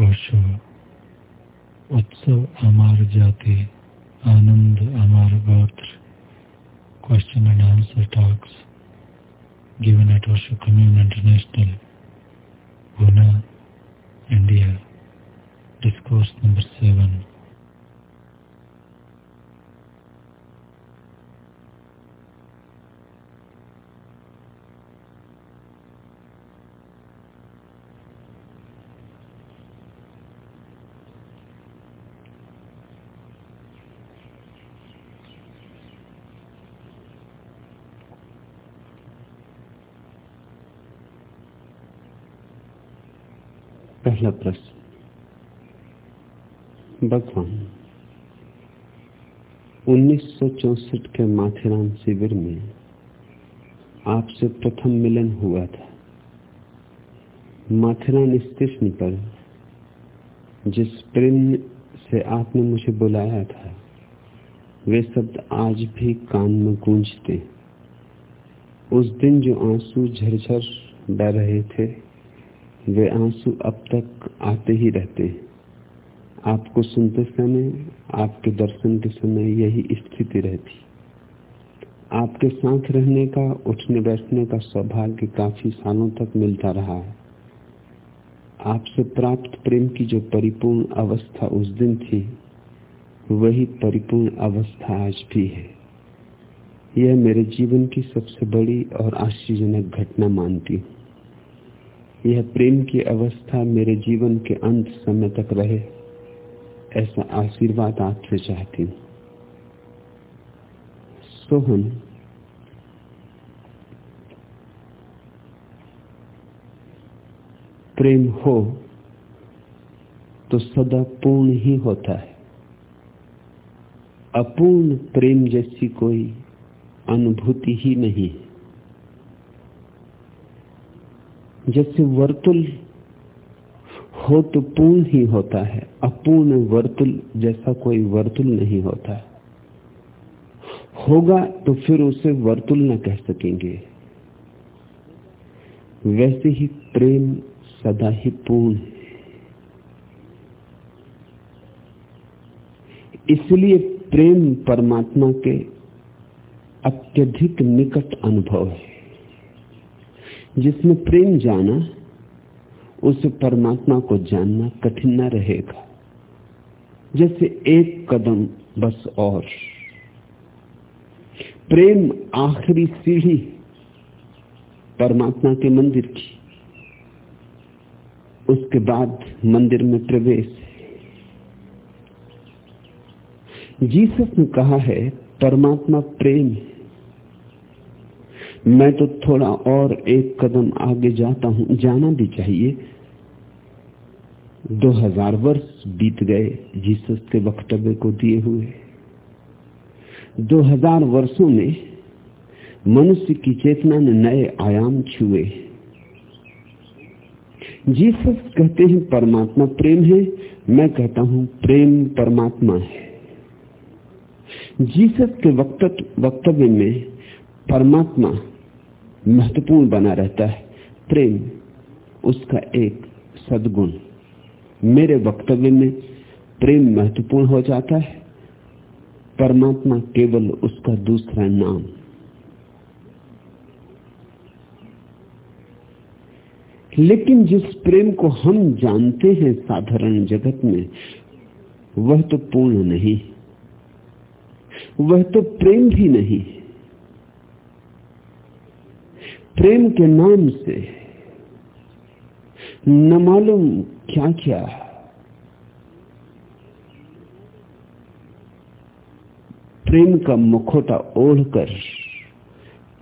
ओशो उत्सव अमार Jati Anand Amar Gotra question and answer talks given at Osho Commune International Pune India discourse number seven पहला प्रश्न भगवान 1964 के माथेरान शिविर में आपसे प्रथम मिलन हुआ था। माथेरान स्टेशन पर, जिस प्रेम से आपने मुझे बुलाया था, वे शब्द आज भी कान में गूंजते उस दिन जो आँसू झरझर बह रहे थे वे आँसू अब तक आते ही रहते हैं। आपको सुनते समय, आपके दर्शन के समय यही स्थिति रहती। आपके साथ रहने का, उठने बैठने का सौभाग्य काफ़ी सालों तक मिलता रहा है। आपसे प्राप्त प्रेम की जो परिपूर्ण अवस्था उस दिन थी, वही परिपूर्ण अवस्था आज भी है। यह मेरे जीवन की सबसे बड़ी और आश्चर्यजनक घटना मानती हूँ। यह प्रेम की अवस्था मेरे जीवन के अंत समय तक रहे, ऐसा आशीर्वाद आपसे चाहती हूँ। सोहन, प्रेम हो तो सदा पूर्ण ही होता है। अपूर्ण प्रेम जैसी कोई अनुभूति ही नहीं है। जैसे वर्तुल हो तो पूर्ण ही होता है, अपूर्ण वर्तुल जैसा कोई वर्तुल नहीं होता। होगा तो फिर उसे वर्तुल न कह सकेंगे। वैसे ही प्रेम सदा ही पूर्ण है। इसलिए प्रेम परमात्मा के अत्यधिक निकट अनुभव है। जिसमें प्रेम जाना, उसे परमात्मा को जानना कठिन न रहेगा। जैसे एक कदम बस और। प्रेम आखिरी सीढ़ी परमात्मा के मंदिर की। उसके बाद मंदिर में प्रवेश। जीसस ने कहा है, परमात्मा प्रेम है। मैं तो थोड़ा और एक कदम आगे जाता हूँ। जाना भी चाहिए। दो हज़ार वर्ष बीत गए जीसस के वक्तव्य को दिए हुए। दो हज़ार वर्षों में मनुष्य की चेतना ने नए आयाम छुए। जीसस कहते हैं, परमात्मा प्रेम है। मैं कहता हूँ, प्रेम परमात्मा है। जीसस के वक्तव्य में परमात्मा महत्वपूर्ण बना रहता है। प्रेम उसका एक सदगुण। मेरे वक्तव्य में प्रेम महत्वपूर्ण हो जाता है। परमात्मा केवल उसका दूसरा नाम। लेकिन जिस प्रेम को हम जानते हैं साधारण जगत में, वह तो पूर्ण नहीं। वह तो प्रेम भी नहीं। प्रेम के नाम से न मालूम क्या क्या। प्रेम का मुखोटा ओढ़कर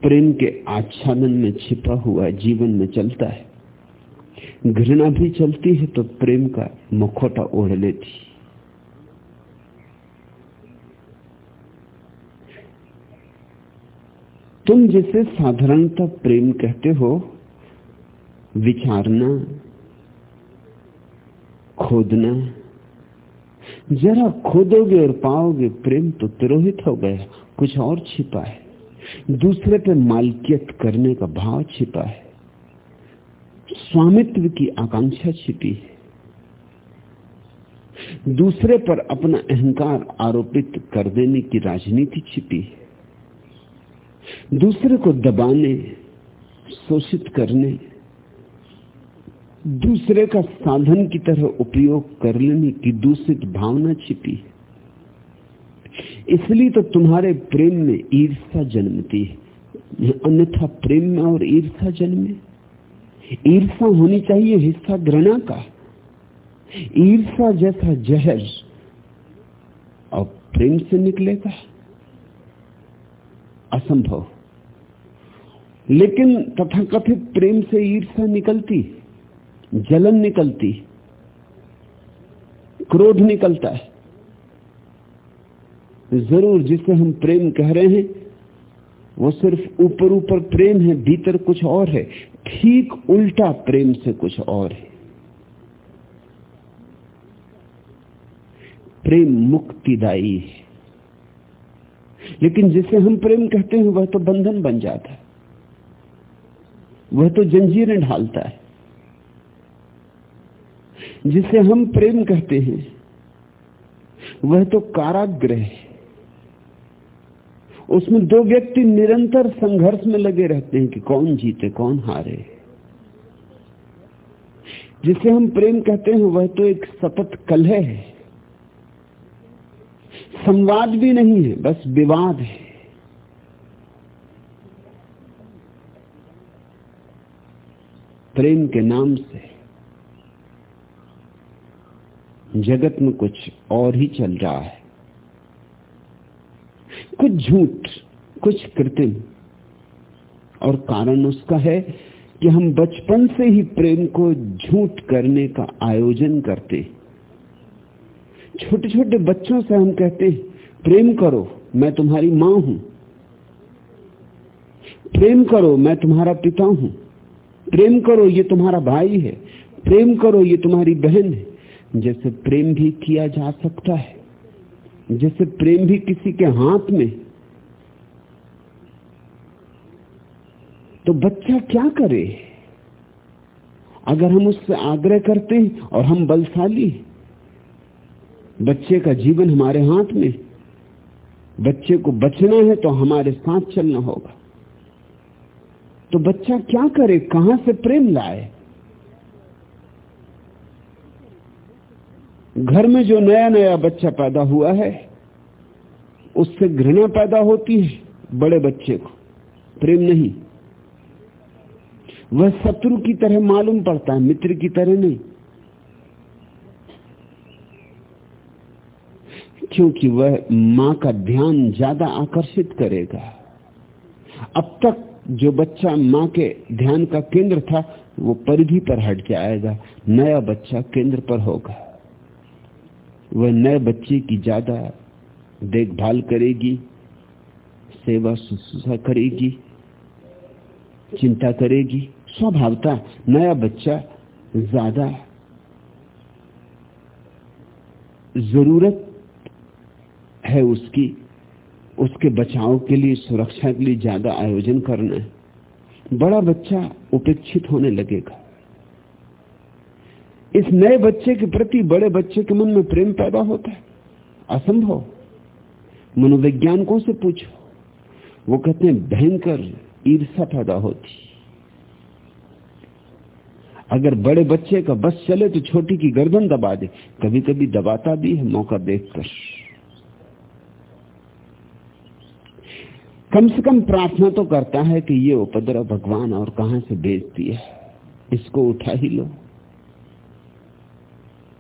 प्रेम के आच्छादन में छिपा हुआ जीवन में चलता है। घृणा भी चलती है तो प्रेम का मुखोटा ओढ़ लेती। तुम जिसे साधारणतः प्रेम कहते हो, विचारना, खोदना, जरा खोदोगे और पाओगे प्रेम तो तिरोहित हो गया, कुछ और छिपा है। दूसरे पे मालकियत करने का भाव छिपा है। स्वामित्व की आकांक्षा छिपी है। दूसरे पर अपना अहंकार आरोपित कर देने की राजनीति छिपी है। दूसरे को दबाने, शोषित करने, दूसरे का साधन की तरह उपयोग कर लेने की दूषित भावना छिपी है। इसलिए तो तुम्हारे प्रेम में ईर्षा जन्मती है। अन्यथा प्रेम में और ईर्षा जन्मे ईर्षा होनी चाहिए हिस्सा घृणा का। ईर्षा जैसा जहर और प्रेम से निकलेगा। असंभव। लेकिन तथाकथित प्रेम से ईर्षा निकलती, जलन निकलती, क्रोध निकलता है। ज़रूर जिसे हम प्रेम कह रहे हैं, वो सिर्फ़ ऊपर ऊपर प्रेम है, भीतर कुछ और है। ठीक उल्टा प्रेम से कुछ और है। प्रेम मुक्तिदायी है। लेकिन जिसे हम प्रेम कहते हैं, वह तो बंधन बन जाता है। वह तो जंजीरें ढालता है। जिसे हम प्रेम कहते हैं, वह तो काराग्रह है। उसमें दो व्यक्ति निरंतर संघर्ष में लगे रहते हैं कि कौन जीते, कौन हारे। जिसे हम प्रेम कहते हैं, वह तो एक सतत कलह है। संवाद भी नहीं है, बस विवाद है। प्रेम के नाम से जगत में कुछ और ही चल रहा है। कुछ झूठ, कुछ कृत्रिम, और कारण उसका है कि हम बचपन से ही प्रेम को झूठ करने का आयोजन करते छोटे छोटे बच्चों से हम कहते हैं, प्रेम करो, मैं तुम्हारी माँ हूँ। प्रेम करो, मैं तुम्हारा पिता हूँ। प्रेम करो, ये तुम्हारा भाई है। प्रेम करो, ये तुम्हारी बहन है। जैसे प्रेम भी किया जा सकता है, जैसे प्रेम भी किसी के हाथ में। तो बच्चा क्या करे? अगर हम उससे आग्रह करते हैं और हम बलशाली बच्चे का जीवन हमारे हाथ में बच्चे को बचना है तो हमारे साथ चलना होगा। तो बच्चा क्या करे, कहाँ से प्रेम लाए? घर में जो नया नया बच्चा पैदा हुआ है, उससे घृणा पैदा होती है बड़े बच्चे को। प्रेम नहीं। वह शत्रु की तरह मालूम पड़ता है, मित्र की तरह नहीं। क्योंकि वह माँ का ध्यान ज़्यादा आकर्षित करेगा। अब तक जो बच्चा माँ के ध्यान का केंद्र था, वो परिधि पर हट जाएगा, नया बच्चा केंद्र पर होगा। वह नए बच्चे की ज़्यादा देखभाल करेगी, सेवा शुश्रूषा करेगी, चिंता करेगी। स्वभावता नया बच्चा ज़्यादा ज़रूरत है उसकी, उसके बचाव के लिए, सुरक्षा के लिए ज़्यादा आयोजन करना है। बड़ा बच्चा उपेक्षित होने लगेगा। इस नए बच्चे के प्रति, बड़े बच्चे के मन में प्रेम पैदा होता है। असंभव। मनोवैज्ञानिकों से पूछो। वो कहते हैं, भयंकर ईर्षा पैदा होती। अगर बड़े बच्चे का बस चले तो छोटी की गर्दन दबा दे। कभी कभी दबाता भी है, मौका देखकर। कम से कम प्रार्थना तो करता है कि ये उपद्रव भगवान और कहाँ से भेज दिया इसको उठा ही लो।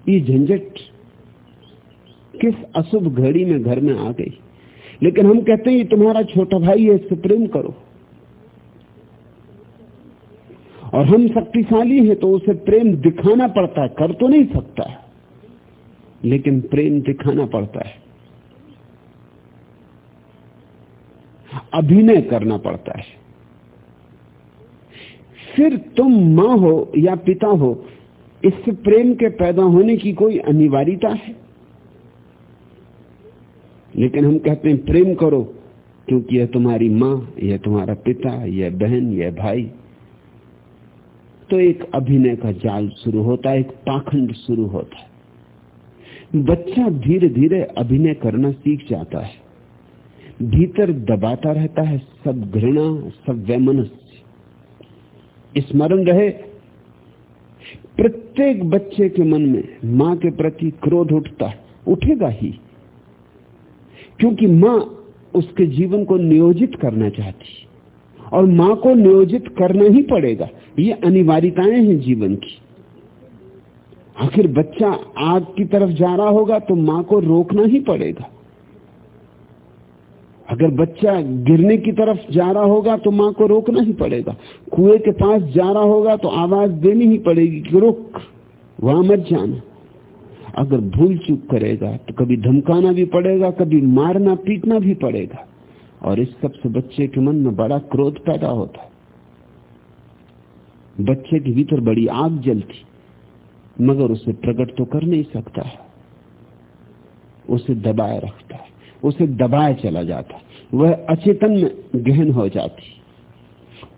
ये झंझट किस अशुभ घड़ी में घर में आ गई? लेकिन हम कहते हैं, ये तुम्हारा छोटा भाई है, इससे प्रेम करो। और हम शक्तिशाली हैं तो उसे प्रेम दिखाना पड़ता है, कर तो नहीं सकता। लेकिन प्रेम दिखाना पड़ता है। अभिनय करना पड़ता है। फिर तुम माँ हो या पिता हो, इससे प्रेम के पैदा होने की कोई अनिवार्यता है? लेकिन हम कहते हैं, प्रेम करो, क्योंकि यह तुम्हारी माँ, यह तुम्हारा पिता, यह बहन, यह भाई। तो एक अभिनय का जाल शुरू होता है, एक पाखंड शुरू होता है। बच्चा धीरे धीरे अभिनय करना सीख जाता है। भीतर दबाता रहता है सब घृणा, सब वैमनस्य। स्मरण रहे, प्रत्येक बच्चे के मन में माँ के प्रति क्रोध उठता है, उठेगा ही। क्योंकि माँ उसके जीवन को नियोजित करना चाहती और माँ को नियोजित करना ही पड़ेगा। ये अनिवार्यताएँ हैं जीवन की। आखिर बच्चा आग की तरफ़ जा रहा होगा तो माँ को रोकना ही पड़ेगा। अगर बच्चा गिरने की तरफ़ जा रहा होगा तो माँ को रोकना ही पड़ेगा। कुएँ के पास जा रहा होगा तो आवाज़ देनी ही पड़ेगी कि रुक, वहाँ मत जाना। अगर भूल चूक करेगा तो कभी धमकाना भी पड़ेगा, कभी मारना, पीटना भी पड़ेगा। और इस सबसे बच्चे के मन में बड़ा क्रोध पैदा होता बच्चे के भीतर बड़ी आग जलती, मगर उसे प्रकट तो कर नहीं सकता उसे दबाए रखता है। उसे दबाए चला जाता। वह अचेतन में गहन हो जाती।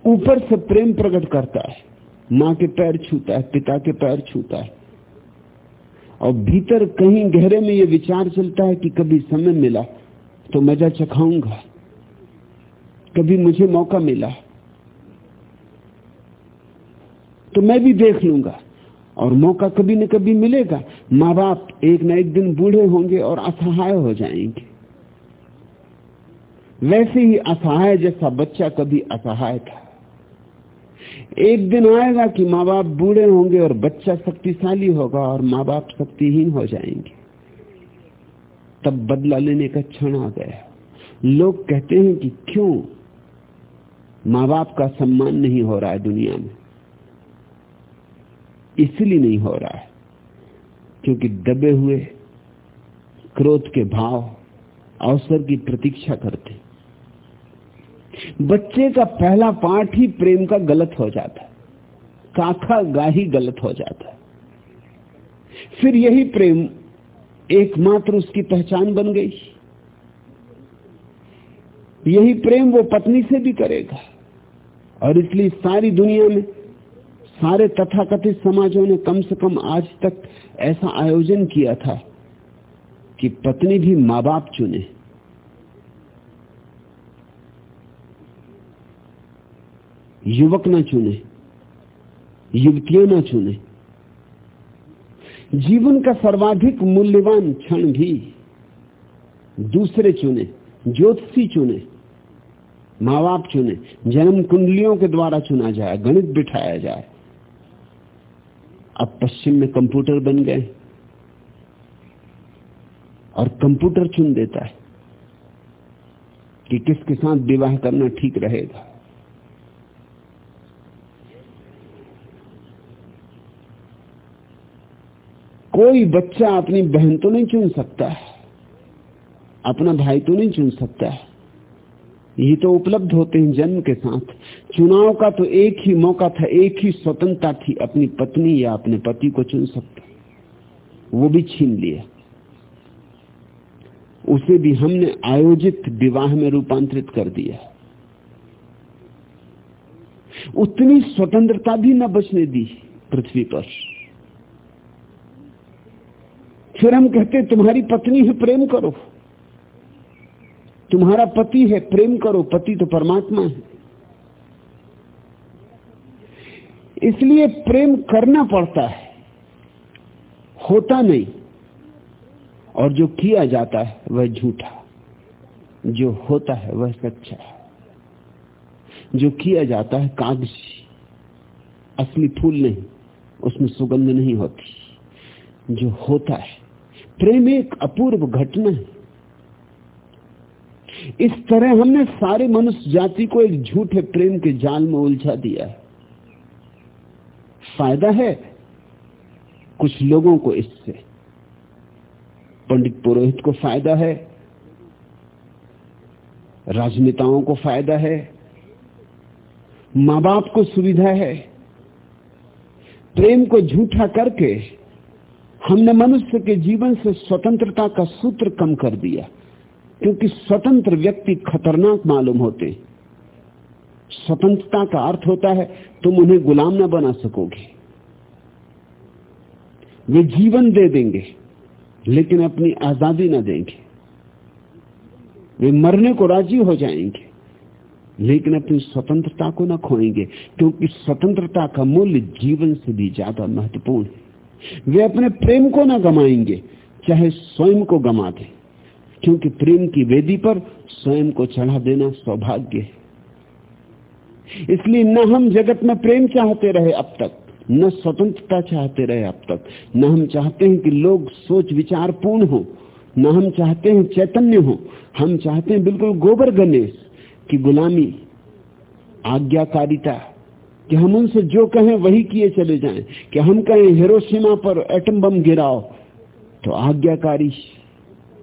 ऊपर से प्रेम प्रकट करता है। माँ के पैर छूता है, पिता के पैर छूता है। और भीतर कहीं गहरे में यह विचार चलता है कि कभी समय मिला तो मज़ा चखाऊँगा। कभी मुझे मौका मिला तो मैं भी देख लूँगा। और मौका कभी न कभी मिलेगा। माँ बाप एक न एक दिन बूढ़े होंगे और असहाय हो जाएँगे। वैसे ही असहाय जैसा बच्चा कभी असहाय था। एक दिन आएगा कि माँ बाप बूढ़े होंगे और बच्चा शक्तिशाली होगा और माँ बाप शक्तिहीन हो जाएँगे। तब बदला लेने का क्षण आ गया। लोग कहते हैं कि क्यों माँ बाप का सम्मान नहीं हो रहा है दुनिया में? इसलिए नहीं हो रहा है, क्योंकि दबे हुए क्रोध के भाव अवसर की प्रतीक्षा करते बच्चे का पहला पाठ ही प्रेम का गलत हो जाता है। काखा गाही गलत हो जाता है। फिर यही प्रेम एकमात्र उसकी पहचान बन गई। यही प्रेम वो पत्नी से भी करेगा। और इसलिए सारी दुनिया में, सारे तथाकथित समाजों ने कम से कम आज तक ऐसा आयोजन किया था कि पत्नी भी माँ बाप चुने। युवक न चुने, युवतियाँ ना चुने। जीवन का सर्वाधिक मूल्यवान क्षण भी दूसरे चुने, ज्योतिषी चुने माँ बाप चुने, जन्म कुंडलियों के द्वारा चुना जाए, गणित बिठाया जाए। अब पश्चिम में कंप्यूटर बन गए और कंप्यूटर चुन देता है कि किसके साथ विवाह करना ठीक रहेगा। कोई बच्चा अपनी बहन तो नहीं चुन सकता है, अपना भाई तो नहीं चुन सकता है। ये तो उपलब्ध होते हैं जन्म के साथ। चुनाव का तो एक ही मौका था, एक ही स्वतंत्रता थी, अपनी पत्नी या अपने पति को चुन सकते। वो भी छीन लिया उसे भी हमने आयोजित विवाह में रूपांतरित कर दिया। उतनी स्वतंत्रता भी न बचने दी पृथ्वी पर। फिर हम कहते तुम्हारी पत्नी है, प्रेम करो। तुम्हारा पति है, प्रेम करो। पति तो परमात्मा है। इसलिए प्रेम करना पड़ता है, होता नहीं, और जो किया जाता है, वह झूठा। जो होता है, वह सच्चा है। जो किया जाता है, कागज़ी। असली फूल नहीं, उसमें सुगंध नहीं होती। जो होता है प्रेम एक अपूर्व घटना है। इस तरह हमने सारे मनुष्य जाति को एक झूठे प्रेम के जाल में उलझा दिया है। फ़ायदा है कुछ लोगों को इससे। पंडित पुरोहित को फ़ायदा है। राजनेताओं को फ़ायदा है। माँ बाप को सुविधा है। प्रेम को झूठा करके हमने मनुष्य के जीवन से स्वतंत्रता का सूत्र कम कर दिया, क्योंकि स्वतंत्र व्यक्ति खतरनाक मालूम होते। स्वतंत्रता का अर्थ होता है, तुम उन्हें गुलाम न बना सकोगे। वे जीवन दे देंगे, लेकिन अपनी आज़ादी न देंगे। वे मरने को राज़ी हो जाएँगे, लेकिन अपनी स्वतंत्रता को न खोएँगे, क्योंकि स्वतंत्रता का मूल्य जीवन से भी ज़्यादा महत्वपूर्ण है। वे अपने प्रेम को ना गमाएँगे, चाहे स्वयं को गमा दे। क्योंकि प्रेम की वेदी पर स्वयं को चढ़ा देना सौभाग्य है। इसलिए न हम जगत में प्रेम चाहते रहे अब तक, न स्वतंत्रता चाहते रहे अब तक। न हम चाहते हैं कि लोग सोच विचार पूर्ण हो, न हम चाहते हैं चैतन्य हो। हम चाहते हैं बिल्कुल गोबर गणेश की गुलामी, आज्ञाकारिता कि हम उनसे जो कहें वही किए चले जाएँ। कि हम कहें, हिरोशिमा पर एटम बम गिराओ। तो आज्ञाकारी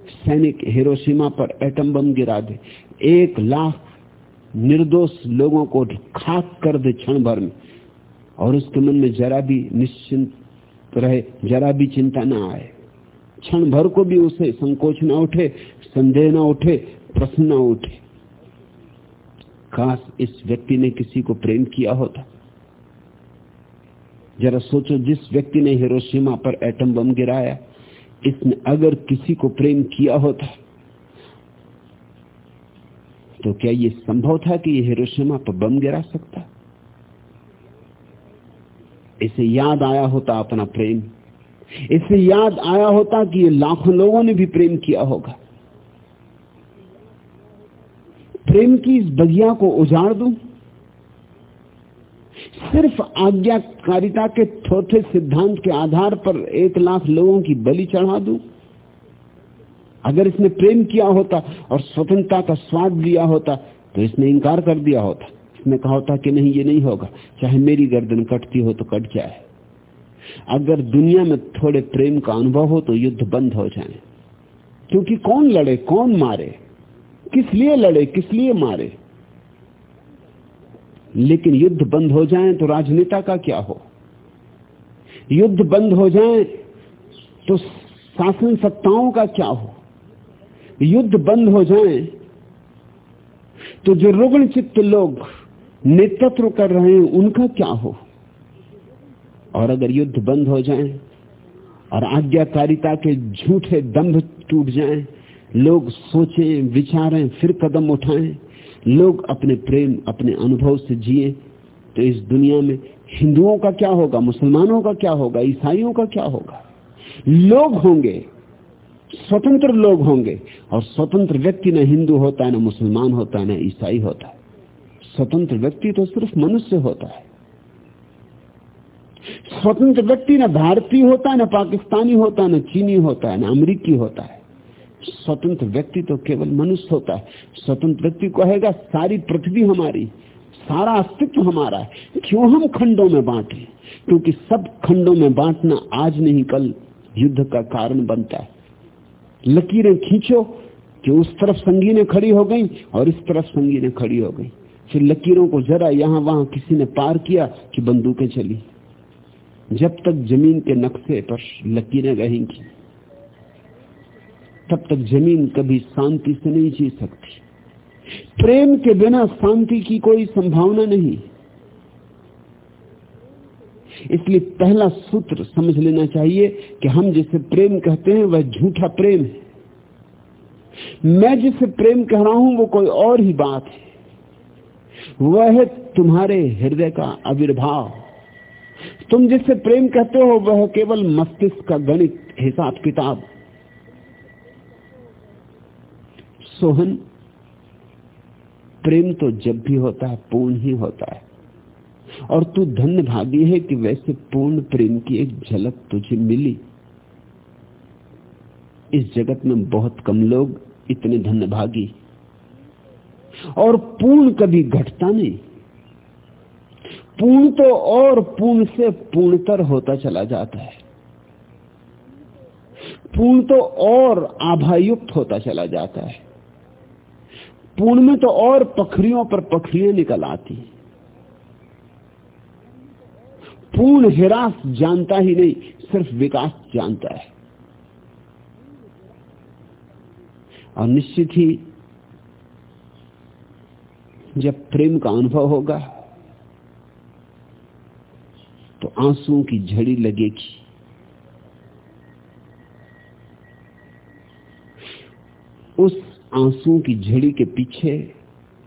सैनिक हिरोशिमा पर एटम बम गिरा दे। एक लाख निर्दोष लोगों को खाक कर दे क्षण भर में। और उसके मन में जरा भी निश्चिंत रहे, जरा भी चिंता ना आए। क्षण भर को भी उसे संकोच ना उठे, संदेह ना उठे, प्रश्न ना उठे। काश इस व्यक्ति ने किसी को प्रेम किया होता। जरा सोचो, जिस व्यक्ति ने हिरोशिमा पर एटम बम गिराया इसने अगर किसी को प्रेम किया होता तो क्या यह संभव था कि यह हिरोशिमा पर बम गिरा सकता? इसे याद आया होता अपना प्रेम। इसे याद आया होता कि ये लाखों लोगों ने भी प्रेम किया होगा। प्रेम की इस बगिया को उजाड़ दूँ? सिर्फ़ आज्ञाकारिता के थोथे सिद्धांत के आधार पर एक लाख लोगों की बलि चढ़ा दू? अगर इसने प्रेम किया होता और स्वतंत्रता का स्वाद लिया होता तो इसने इंकार कर दिया होता। इसने कहा होता कि नहीं, ये नहीं होगा। चाहे मेरी गर्दन कटती हो तो कट जाए। अगर दुनिया में थोड़े प्रेम का अनुभव हो तो युद्ध बंद हो जाए। क्योंकि कौन लड़े, कौन मारे? किस लिए लड़े, किस लिए मारे? लेकिन युद्ध बंद हो जाए तो राजनेता का क्या हो? युद्ध बंद हो जाए तो शासन सत्ताओं का क्या हो? युद्ध बंद हो जाए तो जो रुग्ण चित्त लोग नेतृत्व कर रहे हैं उनका क्या हो? और अगर युद्ध बंद हो जाए और आज्ञाकारिता के झूठे दंभ टूट जाएँ, लोग सोचें विचारें फिर कदम उठाएँ लोग अपने प्रेम, अपने अनुभव से जिए तो इस दुनिया में हिंदुओं का क्या होगा, मुसलमानों का क्या होगा, ईसाइयों का क्या होगा? लोग होंगे, स्वतंत्र लोग होंगे, और स्वतंत्र व्यक्ति न हिंदू होता है न मुसलमान होता है न ईसाई होता। है स्वतंत्र व्यक्ति तो सिर्फ़ मनुष्य होता है। स्वतंत्र व्यक्ति न भारतीय होता है न पाकिस्तानी होता है न चीनी होता है न अमरीकी होता है। स्वतंत्र व्यक्ति तो केवल मनुष्य होता है। स्वतंत्र व्यक्ति कहेगा, सारी पृथ्वी हमारी, सारा अस्तित्व हमारा है। क्यों हम खंडों में बांटे? क्योंकि सब खंडों में बांटना आज नहीं, कल युद्ध का कारण बनता है। लकीरें खींचो कि उस तरफ़ संगीने खड़ी हो गई और इस तरफ़ संगीने खड़ी हो गई। फिर लकीरों को जरा यहाँ वहाँ किसी ने पार किया कि बंदूकें चली। जब तक ज़मीन के नक्शे पर लकीरें रहेंगी तब तक ज़मीन कभी शांति से नहीं जी सकती। प्रेम के बिना शांति की कोई संभावना नहीं। इसलिए पहला सूत्र समझ लेना चाहिए कि हम जिसे प्रेम कहते हैं, वह झूठा प्रेम है। मैं जिसे प्रेम कह रहा हूँ, वो कोई और ही बात है। वह है तुम्हारे हृदय का आविर्भाव। तुम जिससे प्रेम कहते हो, वह केवल मस्तिष्क का गणित हिसाब किताब। सोहन प्रेम तो जब भी होता है, पूर्ण ही होता है। और तू धन्य भागी है कि वैसे पूर्ण प्रेम की एक झलक तुझे मिली। इस जगत में बहुत कम लोग इतने धन्य भागी और पूर्ण कभी घटता नहीं। पूर्ण तो और पूर्ण से पूर्णतर होता चला जाता है। पूर्ण तो और आभायुक्त होता चला जाता है। पूर्ण में तो और पखरियों पर पखरियाँ निकल आती पूर्ण हिरास जानता ही नहीं, सिर्फ़ विकास जानता है। और निश्चित ही, जब प्रेम का अनुभव होगा तो आंसुओं की झड़ी लगेगी। उस आँसू की झड़ी के पीछे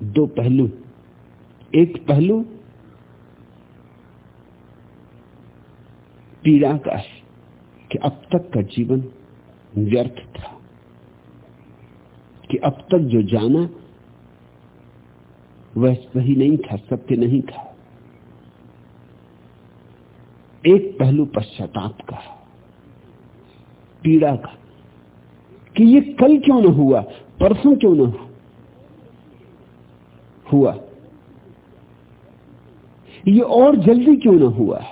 दो पहलू। एक पहलू पीड़ा का है कि अब तक का जीवन व्यर्थ था, कि अब तक जो जाना वह सही नहीं था, सत्य नहीं था। एक पहलू पश्चाताप का, पीड़ा का, कि ये कल क्यों ना हुआ? परसों क्यों ना हुआ? ये और जल्दी क्यों ना हुआ?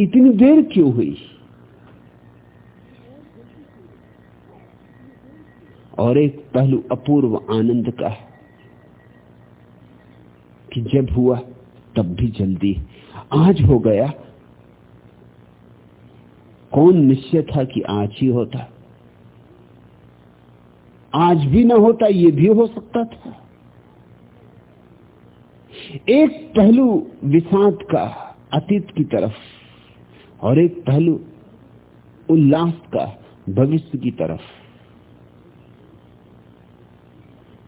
इतनी देर क्यों हुई? और एक पहलू अपूर्व आनंद का कि जब हुआ, तब भी जल्दी। आज हो गया। कौन निश्चय था कि आज ही होता? आज भी ना होता, ये भी हो सकता था। एक पहलू विषाद का अतीत की तरफ़ और एक पहलू उल्लास का भविष्य की तरफ़।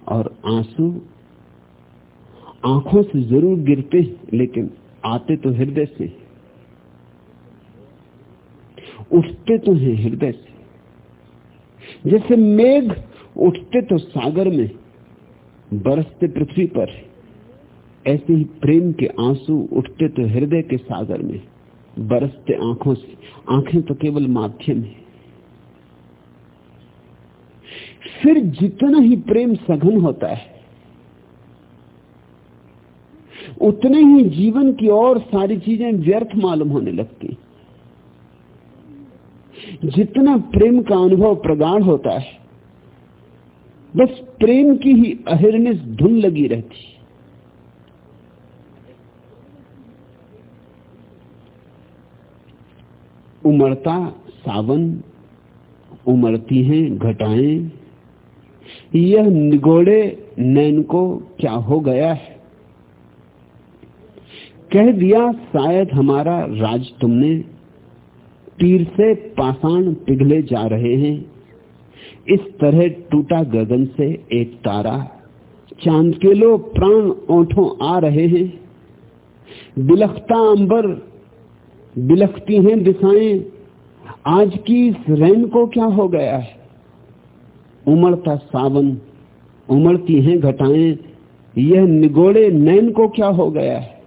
और आँसू आँखों से ज़रूर गिरते लेकिन आते तो हृदय से। उठते तो हैं हृदय से। जैसे मेघ उठते तो सागर में, बरसते पृथ्वी पर, ऐसे ही प्रेम के आँसू उठते तो हृदय के सागर में, बरसते आँखों से, आँखें तो केवल माध्यम है। फिर जितना ही प्रेम सघन होता है, उतने ही जीवन की और सारी चीज़ें व्यर्थ मालूम होने लगती। जितना प्रेम का अनुभव प्रगाढ़ होता है बस प्रेम की ही अहिर्निश धुन लगी रहती। उमड़ता सावन, उमड़ती हैं घटाएँ। यह निगोड़े नैन को क्या हो गया है? कह दिया शायद हमारा राज तुमने, तीर से पाषाण पिघले जा रहे हैं। इस तरह टूटा गगन से एक तारा। चाँद के लो प्राण ओठों आ रहे हैं। बिलखता अंबर बिलखती हैं दिशाएँ। आज की इस रैन को क्या हो गया है? उमड़ता सावन, उमड़ती हैं घटाएँ। यह निगोड़े नैन को क्या हो गया है?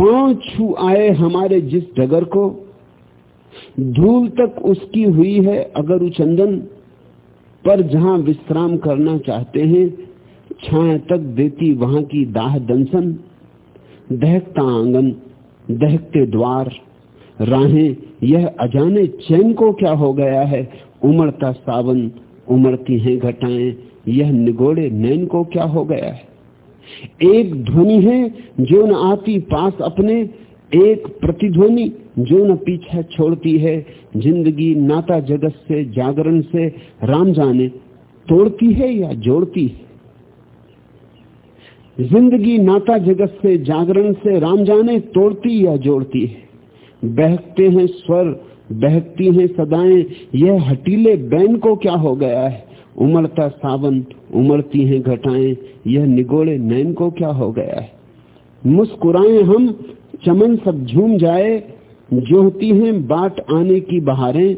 पाँव छू आए हमारे जिस डगर को धूल तक उसकी हुई है, अगर उचंदन पर जहाँ विश्राम करना चाहते हैं, छाया तक देती वहाँ की दाह दंसन दहकता आँगन, दहकते द्वार, राहें, यह अजाने चैन को क्या हो गया है? उमड़ता सावन, उमड़ती हैं घटाएँ, यह निगोड़े नैन को क्या हो गया है? एक ध्वनि है, जो न आती पास अपने एक प्रतिध्वनि जो न पीछा छोड़ती है, ज़िंदगी नाता जगत से, जागरण से, राम जाने तोड़ती है या जोड़ती है? ज़िंदगी नाता जगत से, जागरण से, राम जाने तोड़ती या जोड़ती है? बहकते हैं स्वर, बहकती हैं सदाएँ, यह हटीले बैन को क्या हो गया है? उमड़ता सावन, उमड़ती हैं घटाएँ, यह निगोड़े नैन को क्या हो गया है? मुस्कुराए हम चमन सब झूम जाए जोहती हैं बाट आने की बहारें,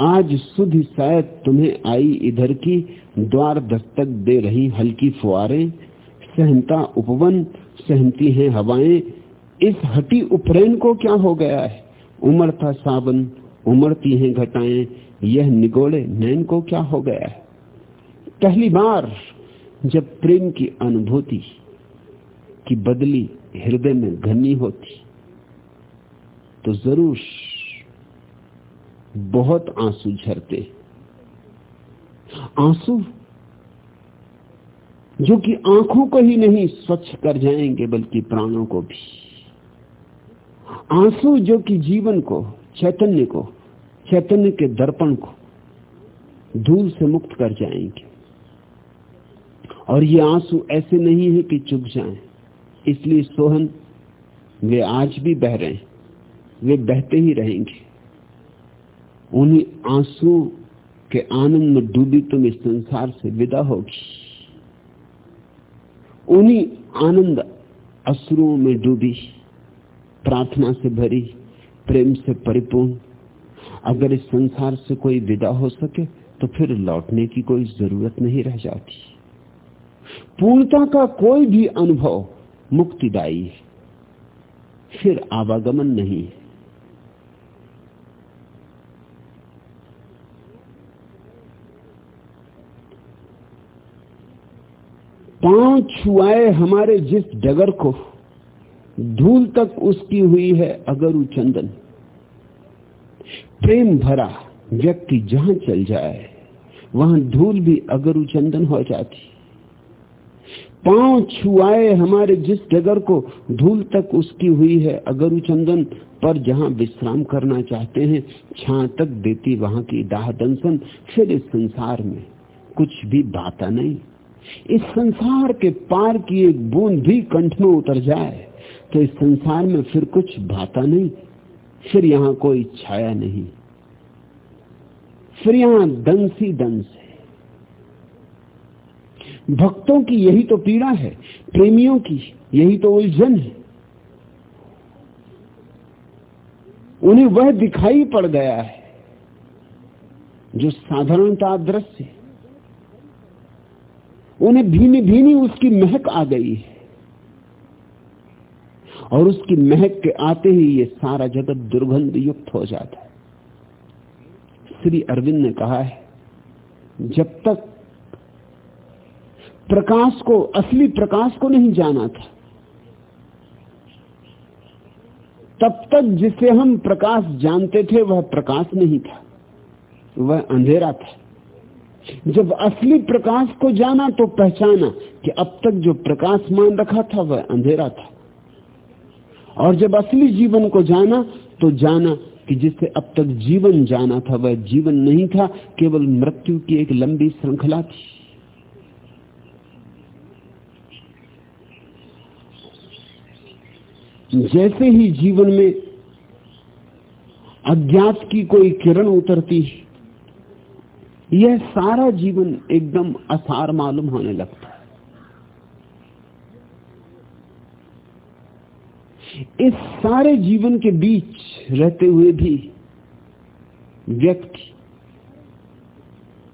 आज सुध शायद तुम्हें आई इधर की, द्वार दस्तक दे रही हल्की फुआरें सहनता उपवन सहनती हैं हवाएँ, इस हटी उपरेन को क्या हो गया है? उमड़ता सावन, उमड़ती हैं घटाएँ, यह निगोड़े नैन को क्या हो गया है? पहली बार जब प्रेम की अनुभूति की बदली हृदय में घनी होती तो ज़रूर बहुत आँसू झरते आँसू जो कि आँखों को ही नहीं स्वच्छ कर जाएँगे, बल्कि प्राणों को भी। आँसू जो कि जीवन को, चैतन्य को, चैतन्य के दर्पण को धूल से मुक्त कर जाएँगे। और ये आँसू ऐसे नहीं है कि चुप जाएँ। इसलिए सोहन, वे आज भी बह रहे हैं। वे बहते ही रहेंगे। उन्हीं आँसू के आनंद में डूबी तुम इस संसार से विदा होगी। उन्हीं आनंद अश्रुओं में डूबी, प्रार्थना से भरी, प्रेम से परिपूर्ण। अगर इस संसार से कोई विदा हो सके तो फिर लौटने की कोई ज़रूरत नहीं रह जाती। पूर्णता का कोई भी अनुभव मुक्तिदायी है। फिर आवागमन नहीं है। पाँव छुआए हमारे जिस डगर को धूल तक उसकी हुई है अगर चंदन। प्रेम भरा व्यक्ति जहाँ चल जाए, वहाँ धूल भी अगर चंदन हो जाती। पाँव छुआए हमारे जिस डगर को धूल तक उसकी हुई है अगर चंदन पर जहाँ विश्राम करना चाहते हैं छा तक देती वहाँ की दाह दंसन फिर इस संसार में कुछ भी बाता नहीं। इस संसार के पार की एक बूंद भी कंठ में उतर जाए तो इस संसार में फिर कुछ भाता नहीं। फिर यहाँ कोई छाया नहीं। फिर यहाँ दंस दंस भक्तों की यही तो पीड़ा है, प्रेमियों की यही तो उलझन है। उन्हें वह दिखाई पड़ गया है जो साधारणता दृश्य उन्हें भीनी भीनी उसकी महक आ गई है और उसकी महक के आते ही ये सारा जगत दुर्गंध युक्त हो जाता है। श्री अरविंद ने कहा है, जब तक प्रकाश को, असली प्रकाश को नहीं जाना था। तब तक जिसे हम प्रकाश जानते थे, वह प्रकाश नहीं था। वह अंधेरा था। जब असली प्रकाश को जाना तो पहचाना कि अब तक जो प्रकाश मान रखा था, वह अंधेरा था। और जब असली जीवन को जाना तो जाना कि जिसे अब तक जीवन जाना था, वह जीवन नहीं था, केवल मृत्यु की एक लंबी श्रृंखला थी। जैसे ही जीवन में अज्ञात की कोई किरण उतरती यह सारा जीवन एकदम असार मालूम होने लगता है। इस सारे जीवन के बीच रहते हुए भी व्यक्ति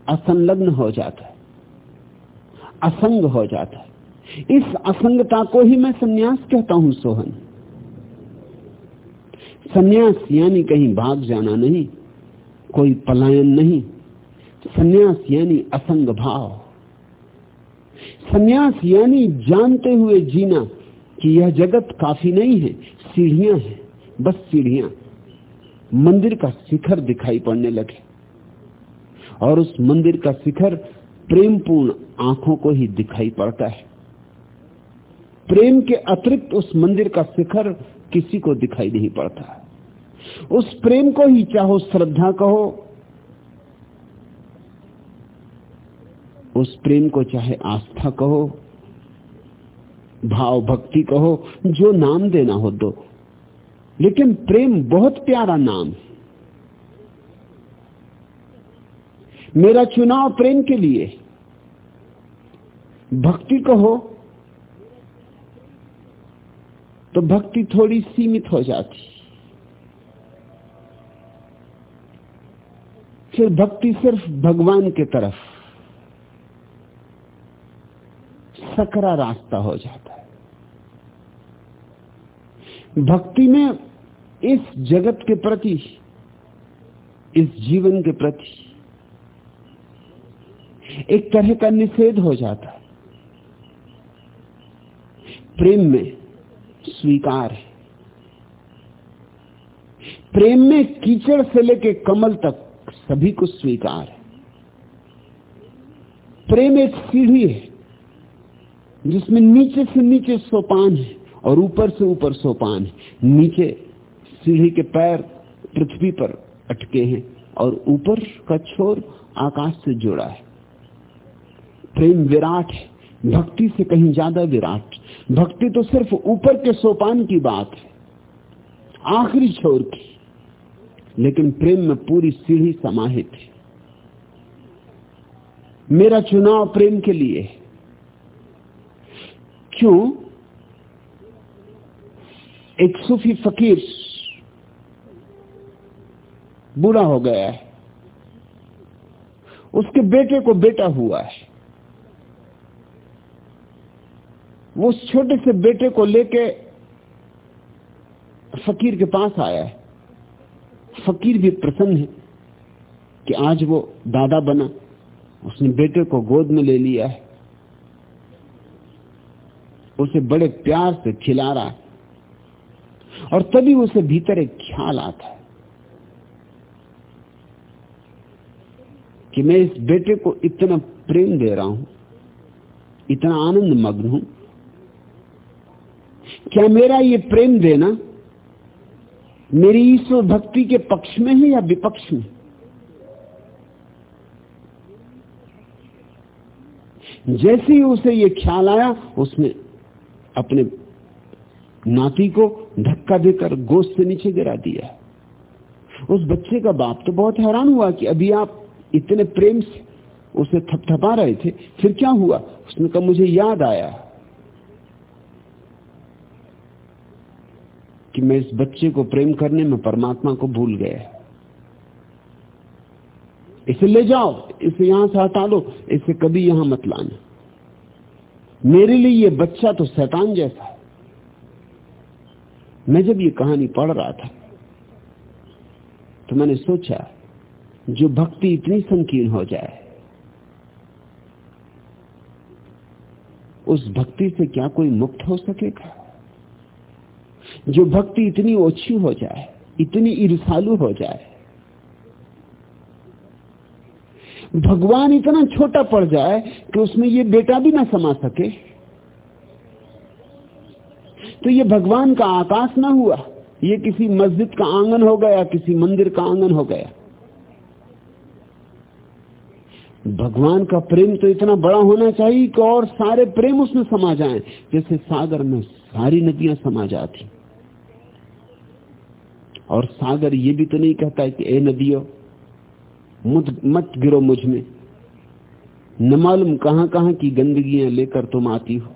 असंलग्न हो जाता है, असंग हो जाता है। इस असंगता को ही मैं सन्यास कहता हूँ, सोहन। सन्यास यानी कहीं भाग जाना नहीं, कोई पलायन नहीं। सन्यास यानी असंग भाव। सन्यास यानी जानते हुए जीना कि यह जगत काफ़ी नहीं है, सीढ़ियाँ हैं, बस सीढ़ियाँ। मंदिर का शिखर दिखाई पड़ने लगे। और उस मंदिर का शिखर प्रेमपूर्ण आँखों को ही दिखाई पड़ता है। प्रेम के अतिरिक्त उस मंदिर का शिखर किसी को दिखाई नहीं पड़ता। उस प्रेम को ही चाहो, श्रद्धा कहो, उस प्रेम को चाहे आस्था कहो, भाव भक्ति कहो, जो नाम देना हो दो। लेकिन प्रेम बहुत प्यारा नाम है। मेरा चुनाव प्रेम के लिए। भक्ति कहो तो भक्ति थोड़ी सीमित हो जाती। फिर भक्ति सिर्फ़ भगवान के तरफ़ सकरा रास्ता हो जाता है। भक्ति में इस जगत के प्रति, इस जीवन के प्रति एक तरह का निषेध हो जाता है। प्रेम में स्वीकार है। प्रेम में कीचड़ से लेके कमल तक सभी को स्वीकार है। प्रेम एक सीढ़ी है, जिसमें नीचे से नीचे सोपान है और ऊपर से ऊपर सोपान है। नीचे सीढ़ी के पैर पृथ्वी पर अटके हैं और ऊपर का छोर आकाश से जुड़ा है। प्रेम विराट है, भक्ति से कहीं ज़्यादा विराट। भक्ति तो सिर्फ़ ऊपर के सोपान की बात है, आखिरी छोर की। लेकिन प्रेम में पूरी सीढ़ी समाहित है। मेरा चुनाव प्रेम के लिए क्यों? एक सूफी फकीर बुरा हो गया है। उसके बेटे को बेटा हुआ है। वो उस छोटे से बेटे को लेके फकीर के पास आया है। फकीर भी प्रसन्न है कि आज वो दादा बना, उसने बेटे को गोद में ले लिया है। उसे बड़े प्यार से खिला रहा है और तभी उसे भीतर एक ख्याल आता है कि मैं इस बेटे को इतना प्रेम दे रहा हूँ, इतना आनंद मग्न हूँ। क्या मेरा ये प्रेम देना मेरी ईश्वर भक्ति के पक्ष में है या विपक्ष में? जैसे ही उसे ये ख्याल आया, उसने अपने नाती को धक्का देकर गोश्त से नीचे गिरा दिया। उस बच्चे का बाप तो बहुत हैरान हुआ कि अभी आप इतने प्रेम से उसे थपथपा रहे थे, फिर क्या हुआ? उसने कहा, मुझे याद आया। कि मैं इस बच्चे को प्रेम करने में परमात्मा को भूल गया इसे ले जाओ, इसे यहाँ से हटा लो इसे कभी यहाँ मत लाना। मेरे लिए ये बच्चा तो शैतान जैसा है। मैं जब ये कहानी पढ़ रहा था तो मैंने सोचा, जो भक्ति इतनी संकीर्ण हो जाए, उस भक्ति से क्या कोई मुक्त हो सकेगा? जो भक्ति इतनी ओछी हो जाए, इतनी ईर्षालु हो जाए, भगवान इतना छोटा पड़ जाए कि उसमें ये बेटा भी ना समा सके। तो ये भगवान का आकाश ना हुआ, ये किसी मस्जिद का आँगन हो गया, किसी मंदिर का आँगन हो गया। भगवान का प्रेम तो इतना बड़ा होना चाहिए कि और सारे प्रेम उसमें समा जाएँ, जैसे सागर में सारी नदियाँ समा जाती। और सागर ये भी तो नहीं कहता है कि, ए नदियों मत गिरो मुझमें। न मालूम कहाँ कहाँ की गंदगियाँ लेकर तुम आती हो।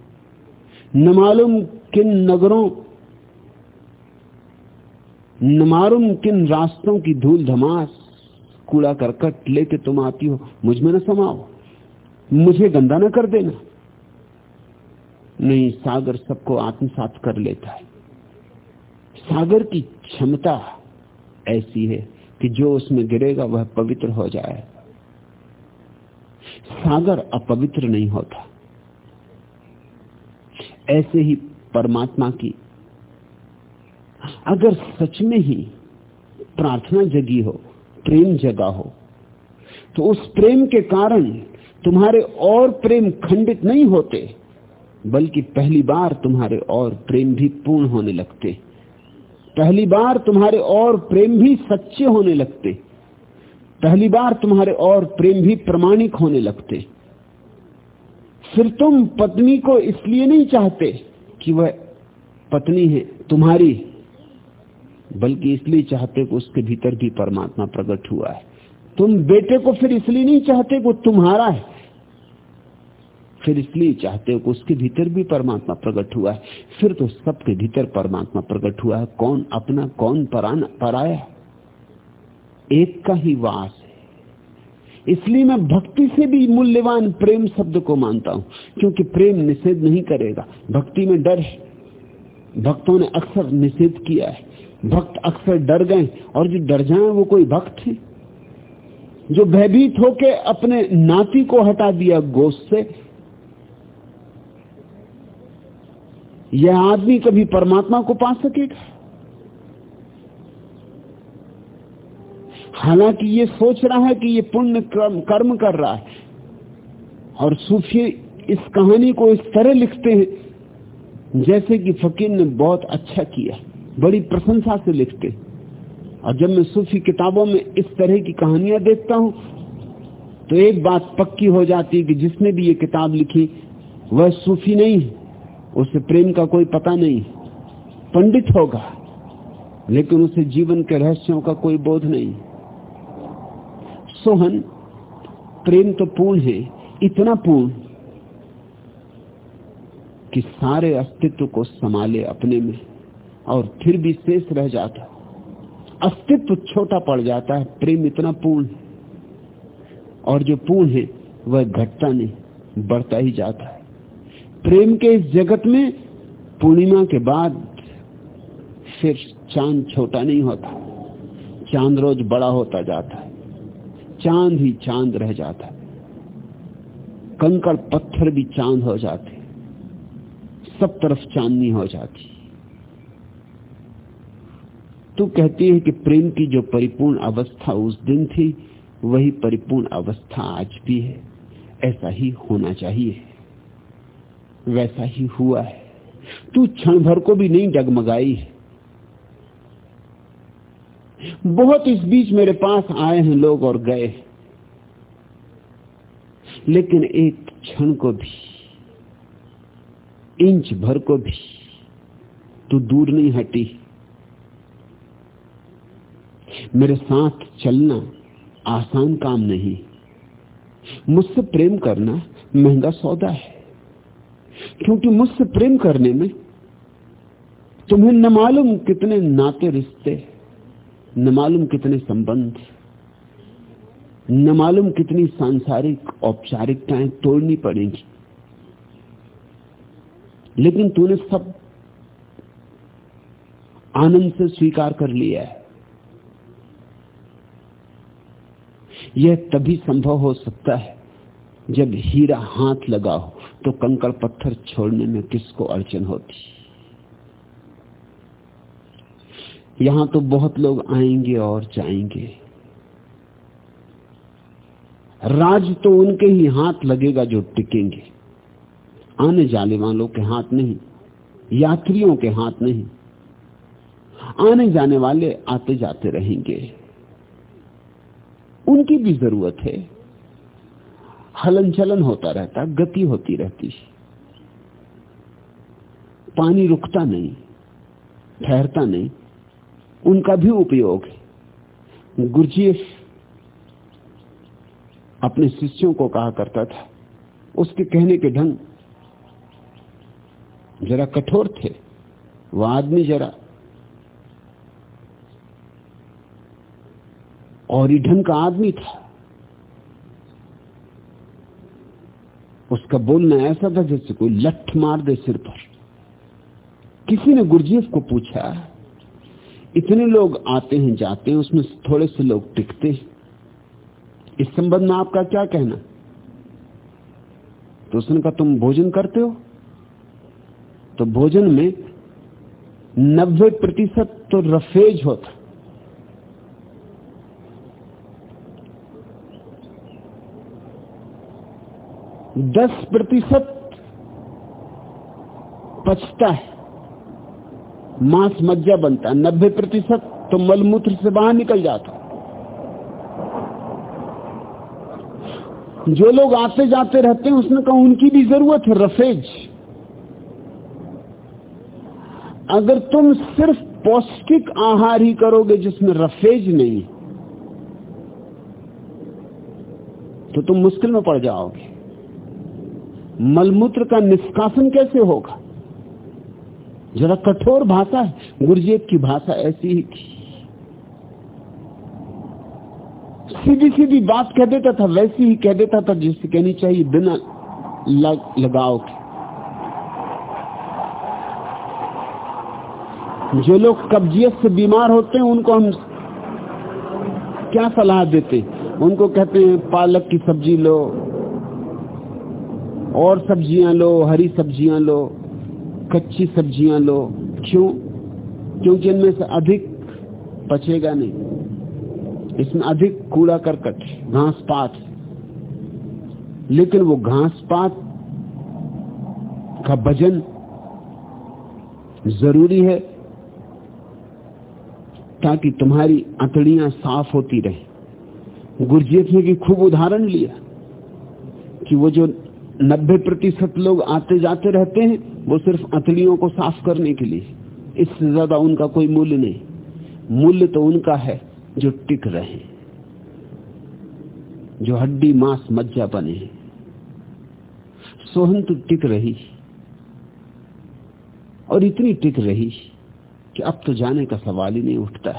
न मालूम किन नगरों, न मालूम किन रास्तों की धूल धमास, कूड़ा करकट लेके तुम आती हो। मुझमें न समाओ। मुझे गंदा न कर देना। नहीं, सागर सबको आत्मसात कर लेता है। सागर की क्षमता ऐसी है कि जो उसमें गिरेगा वह पवित्र हो जाए। सागर अपवित्र नहीं होता। ऐसे ही परमात्मा की अगर सच में ही प्रार्थना जगी हो, प्रेम जगा हो तो उस प्रेम के कारण तुम्हारे और प्रेम खंडित नहीं होते, बल्कि पहली बार तुम्हारे और प्रेम भी पूर्ण होने लगते। पहली बार तुम्हारे और प्रेम भी सच्चे होने लगते। पहली बार तुम्हारे और प्रेम भी प्रमाणिक होने लगते। फिर तुम पत्नी को इसलिए नहीं चाहते कि वह पत्नी है, तुम्हारी, बल्कि इसलिए चाहते कि उसके भीतर भी परमात्मा प्रकट हुआ है। तुम बेटे को फिर इसलिए नहीं चाहते कि वो तुम्हारा है फिर इसलिए चाहते हो कि उसके भीतर भी परमात्मा प्रकट हुआ है। फिर तो सबके भीतर परमात्मा प्रकट हुआ है। कौन अपना, कौन पराया एक का ही वास है। इसलिए मैं भक्ति से भी मूल्यवान प्रेम शब्द को मानता हूँ, क्योंकि प्रेम निषेध नहीं करेगा। भक्ति में डर है। भक्तों ने अक्सर निषेध किया है। भक्त अक्सर डर गए और जो डर जाए वो कोई भक्त है। जो भयभीत होके अपने नाती को हटा दिया गोश्त से यह आदमी कभी परमात्मा को पा सकेगा? हालाँकि ये सोच रहा है कि ये पुण्य कर्म कर्म कर रहा है। और सूफी इस कहानी को इस तरह लिखते हैं, जैसे कि फकीर ने बहुत अच्छा किया, बड़ी प्रशंसा से लिखते। और जब मैं सूफी किताबों में इस तरह की कहानियाँ देखता हूँ तो एक बात पक्की हो जाती है कि जिसने भी ये किताब लिखी, वह सूफी नहीं है। उसे प्रेम का कोई पता नहीं, पंडित होगा, लेकिन उसे जीवन के रहस्यों का कोई बोध नहीं। सोहन, प्रेम तो पूर्ण है, इतना पूर्ण कि सारे अस्तित्व को संभाले अपने में और फिर भी शेष रह जाता। अस्तित्व छोटा पड़ जाता है, प्रेम इतना पूर्ण और जो पूर्ण है, वह घटता नहीं, बढ़ता ही जाता है। प्रेम के इस जगत में पूर्णिमा के बाद फिर चाँद छोटा नहीं होता। चाँद रोज बड़ा होता जाता है। चाँद ही चाँद रह जाता है। कंकड़ पत्थर भी चाँद हो जाते सब तरफ़ चांदनी हो जाती तू कहती है कि प्रेम की जो परिपूर्ण अवस्था उस दिन थी, वही परिपूर्ण अवस्था आज भी है। ऐसा ही होना चाहिए। वैसा ही हुआ है। तू क्षण भर को भी नहीं डगमगाई है। बहुत इस बीच मेरे पास आए हैं लोग और गए लेकिन एक क्षण को भी, इंच भर को भी तू दूर नहीं हटी। मेरे साथ चलना आसान काम नहीं। मुझसे प्रेम करना महँगा सौदा है। क्योंकि मुझसे प्रेम करने में तुम्हें न मालूम कितने नाते रिश्ते, न मालूम कितने संबंध, न मालूम कितनी सांसारिक औपचारिकताएँ तोड़नी पड़ेंगी। लेकिन तूने सब आनंद से स्वीकार कर लिया है। यह तभी संभव हो सकता है जब हीरा हाथ लगाओ। तो कंकड़ पत्थर छोड़ने में किसको अड़चन होती? यहाँ तो बहुत लोग आएँगे और जाएँगे। राज तो उनके ही हाथ लगेगा जो टिकेंगे। आने जाने वालों के हाथ नहीं, यात्रियों के हाथ नहीं। आने जाने वाले आते जाते रहेंगे। उनकी भी ज़रूरत है। हलन चलन होता रहता, गति होती रहती। पानी रुकता नहीं, ठहरता नहीं, उनका भी उपयोग है। गुरजीएफ अपने शिष्यों को कहा करता था, उसके कहने के ढंग जरा कठोर थे, वह आदमी जरा और ही ढंग का आदमी था। उसका बोलना ऐसा था जैसे कोई लठ मार दे सिर पर। किसी ने गुरजीफ को पूछा, इतने लोग आते हैं, जाते हैं, उसमें थोड़े से लोग टिकते हैं। इस संबंध में आपका क्या कहना? तो उसने कहा, तुम भोजन करते हो? तो भोजन में नब्बे प्रतिशत तो रफेज होता। दस प्रतिशत पचता है। मांस मज्जा बनता है। नब्बे प्रतिशत तो मलमूत्र से बाहर निकल जाता जो लोग आते जाते रहते हैं, उसने कहा, उनकी भी ज़रूरत है रफेज। अगर तुम सिर्फ़ पौष्टिक आहार ही करोगे जिसमें रफेज नहीं तो तुम मुश्किल में पड़ जाओगे। मलमूत्र का निष्कासन कैसे होगा? जरा कठोर भाषा है। गुरुजेब की भाषा ऐसी ही थी। सीधी सीधी बात कह देता था वैसी ही कह देता था जिससे कहनी चाहिए बिना लग, लगाव के। जो लोग कब्जियत से बीमार होते हैं उनको हम क्या सलाह देते उनको कहते हैं पालक की सब्ज़ी लो। और सब्ज़ियाँ लो, हरी सब्ज़ियाँ लो, कच्ची सब्ज़ियाँ लो। क्यों? क्योंकि इनमें से अधिक पचेगा नहीं। इसमें अधिक कूड़ा करकट घास पात लेकिन वो घास पात का भजन ज़रूरी है ताकि तुम्हारी अतड़ियाँ साफ़ होती रहे। गुरजीत ने की खूब उदाहरण लिया कि वो जो नब्बे प्रतिशत लोग आते जाते रहते हैं, वो सिर्फ़ अतड़ियों को साफ़ करने के लिए। इससे ज़्यादा उनका कोई मूल्य नहीं। मूल्य तो उनका है जो टिक रहे जो हड्डी मांस मज्जा बने सोहन तो टिक रही। और इतनी टिक रही कि अब तो जाने का सवाल ही नहीं उठता।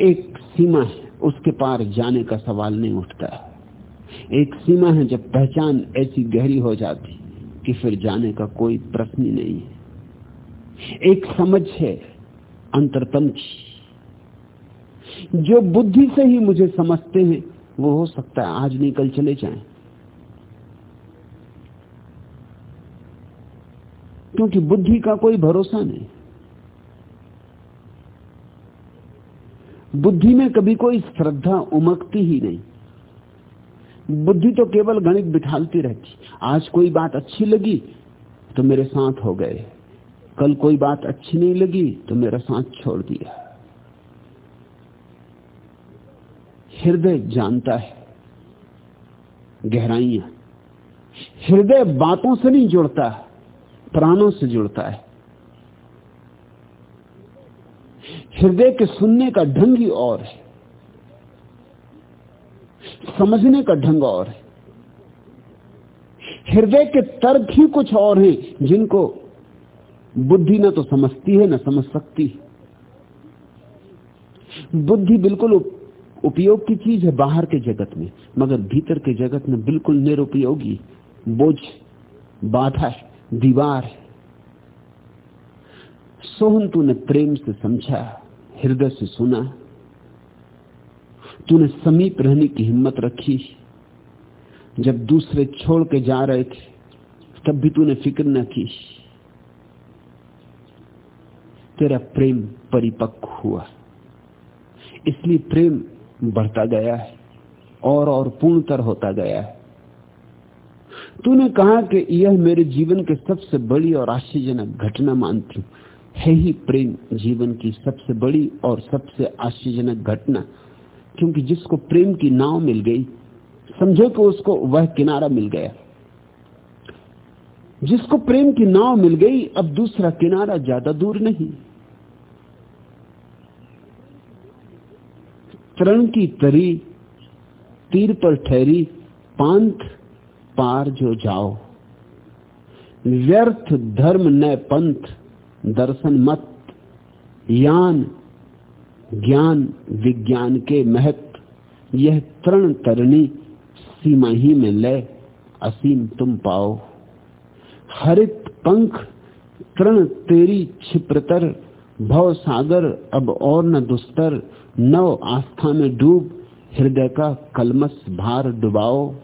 एक सीमा है, उसके पार जाने का सवाल नहीं उठता। एक सीमा है जब पहचान ऐसी गहरी हो जाती कि फिर जाने का कोई प्रश्न ही नहीं है। एक समझ है अंतरतम की जो बुद्धि से ही मुझे समझते हैं, वो हो सकता है आज नहीं कल चले जाएँ। क्योंकि बुद्धि का कोई भरोसा नहीं। बुद्धि में कभी कोई श्रद्धा उमकती ही नहीं। बुद्धि तो केवल गणित बिठालती रहती। आज कोई बात अच्छी लगी तो मेरे साथ हो गए। कल कोई बात अच्छी नहीं लगी तो मेरा साथ छोड़ दिया। हृदय जानता है, गहराइया। हृदय बातों से नहीं जुड़ता, प्राणों से जुड़ता है। हृदय के सुनने का ढंग ही और है। समझने का ढंग और है। हृदय के तर्क ही कुछ और हैं, जिनको बुद्धि न तो समझती है, न समझ सकती। बुद्धि बिल्कुल उपयोग की चीज़ है बाहर के जगत में, मगर भीतर के जगत में बिल्कुल निरुपयोगी, बोझ, बाधा दीवार सोहन तूने प्रेम से समझा, हृदय से सुना। तूने समीप रहने की हिम्मत रखी। जब दूसरे छोड़ के जा रहे थे, तब भी तूने फ़िक्र न की। तेरा प्रेम परिपक्व हुआ। इसलिए प्रेम बढ़ता गया है और और पूर्णतर होता गया है। तूने कहा कि यह मेरे जीवन के सबसे बड़ी और आश्चर्यजनक घटना मानती हूँ। है ही प्रेम जीवन की सबसे बड़ी और सबसे आश्चर्यजनक घटना। क्योंकि जिसको प्रेम की नाव मिल गई, समझो कि उसको वह किनारा मिल गया। जिसको प्रेम की नाव मिल गई, अब दूसरा किनारा ज़्यादा दूर नहीं। तरण की तरी, तीर पर ठहरी पांथ पार जो जाओ। व्यर्थ धर्म न पंथ, दर्शन मत, यान ज्ञान, विज्ञान के महत्व, यह तरण तरणी सीमा ही में ले, असीम तुम पाओ। हरित पंख तृण तेरी छिप्रतर, भव सागर अब और न दुस्तर, नव आस्था में डूब, हृदय का कलमस भार डुबाओ।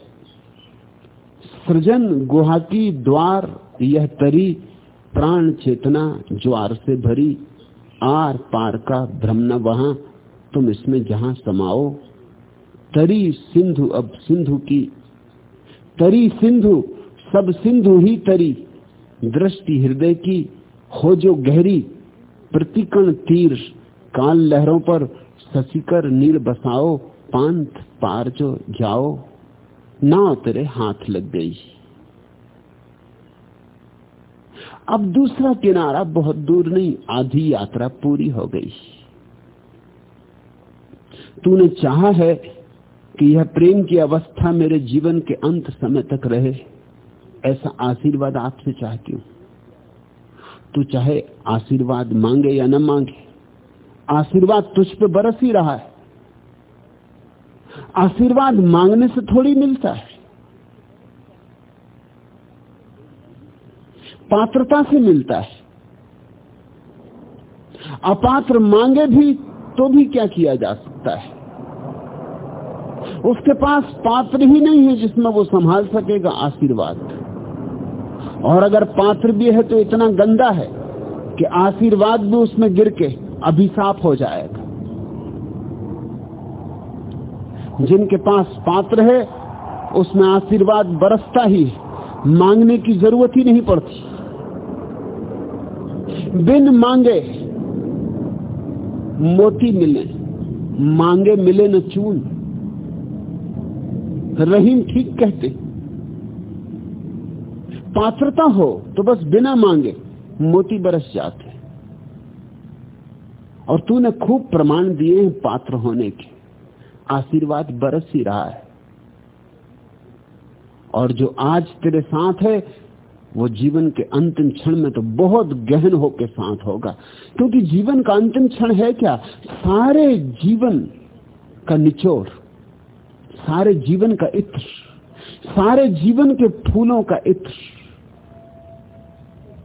सृजन गुहा की द्वार, यह तरी प्राण चेतना ज्वार से भरी। आर पार का भ्रम न वहाँ, तुम इसमें जहाँ समाओ। तरी सिंधु, अब सिंधु की, तरी सिंधु, सब सिंधु ही तरी। दृष्टि हृदय की हो जो गहरी, प्रतिकण तीर। काल लहरों पर शशिकर नीर बसाओ पांथ पार जो जाओ। ना तेरे हाथ लग गई। अब दूसरा किनारा बहुत दूर नहीं, आधी यात्रा पूरी हो गई। तूने चाहा है कि यह प्रेम की अवस्था मेरे जीवन के अंत समय तक रहे, ऐसा आशीर्वाद आपसे चाहती हूँ। तू चाहे आशीर्वाद मांगे या न मांगे, आशीर्वाद तुझ पे बरस ही रहा है। आशीर्वाद मांगने से थोड़ी मिलता है। पात्रता से मिलता है। अपात्र मांगे भी तो भी क्या किया जा सकता है? उसके पास पात्र ही नहीं है जिसमें वो संभाल सकेगा आशीर्वाद। और अगर पात्र भी है तो इतना गंदा है कि आशीर्वाद भी उसमें गिर के अभिशाप हो जाएगा। जिनके पास पात्र है, उसमें आशीर्वाद बरसता ही मांगने की ज़रूरत ही नहीं पड़ती। बिन मांगे, मोती मिले। मांगे मिले न चून। रहीम ठीक कहते। पात्रता हो तो बस बिना मांगे, मोती बरस जाते। और तूने खूब प्रमाण दिए हैं पात्र होने के। आशीर्वाद बरस ही रहा है। और जो आज तेरे साथ है वो जीवन के अंतिम क्षण में तो बहुत गहन होकर साथ होगा। क्योंकि जीवन का अंतिम क्षण है क्या? सारे जीवन का निचोड़, सारे जीवन का इत्र, सारे जीवन के फूलों का इत्र।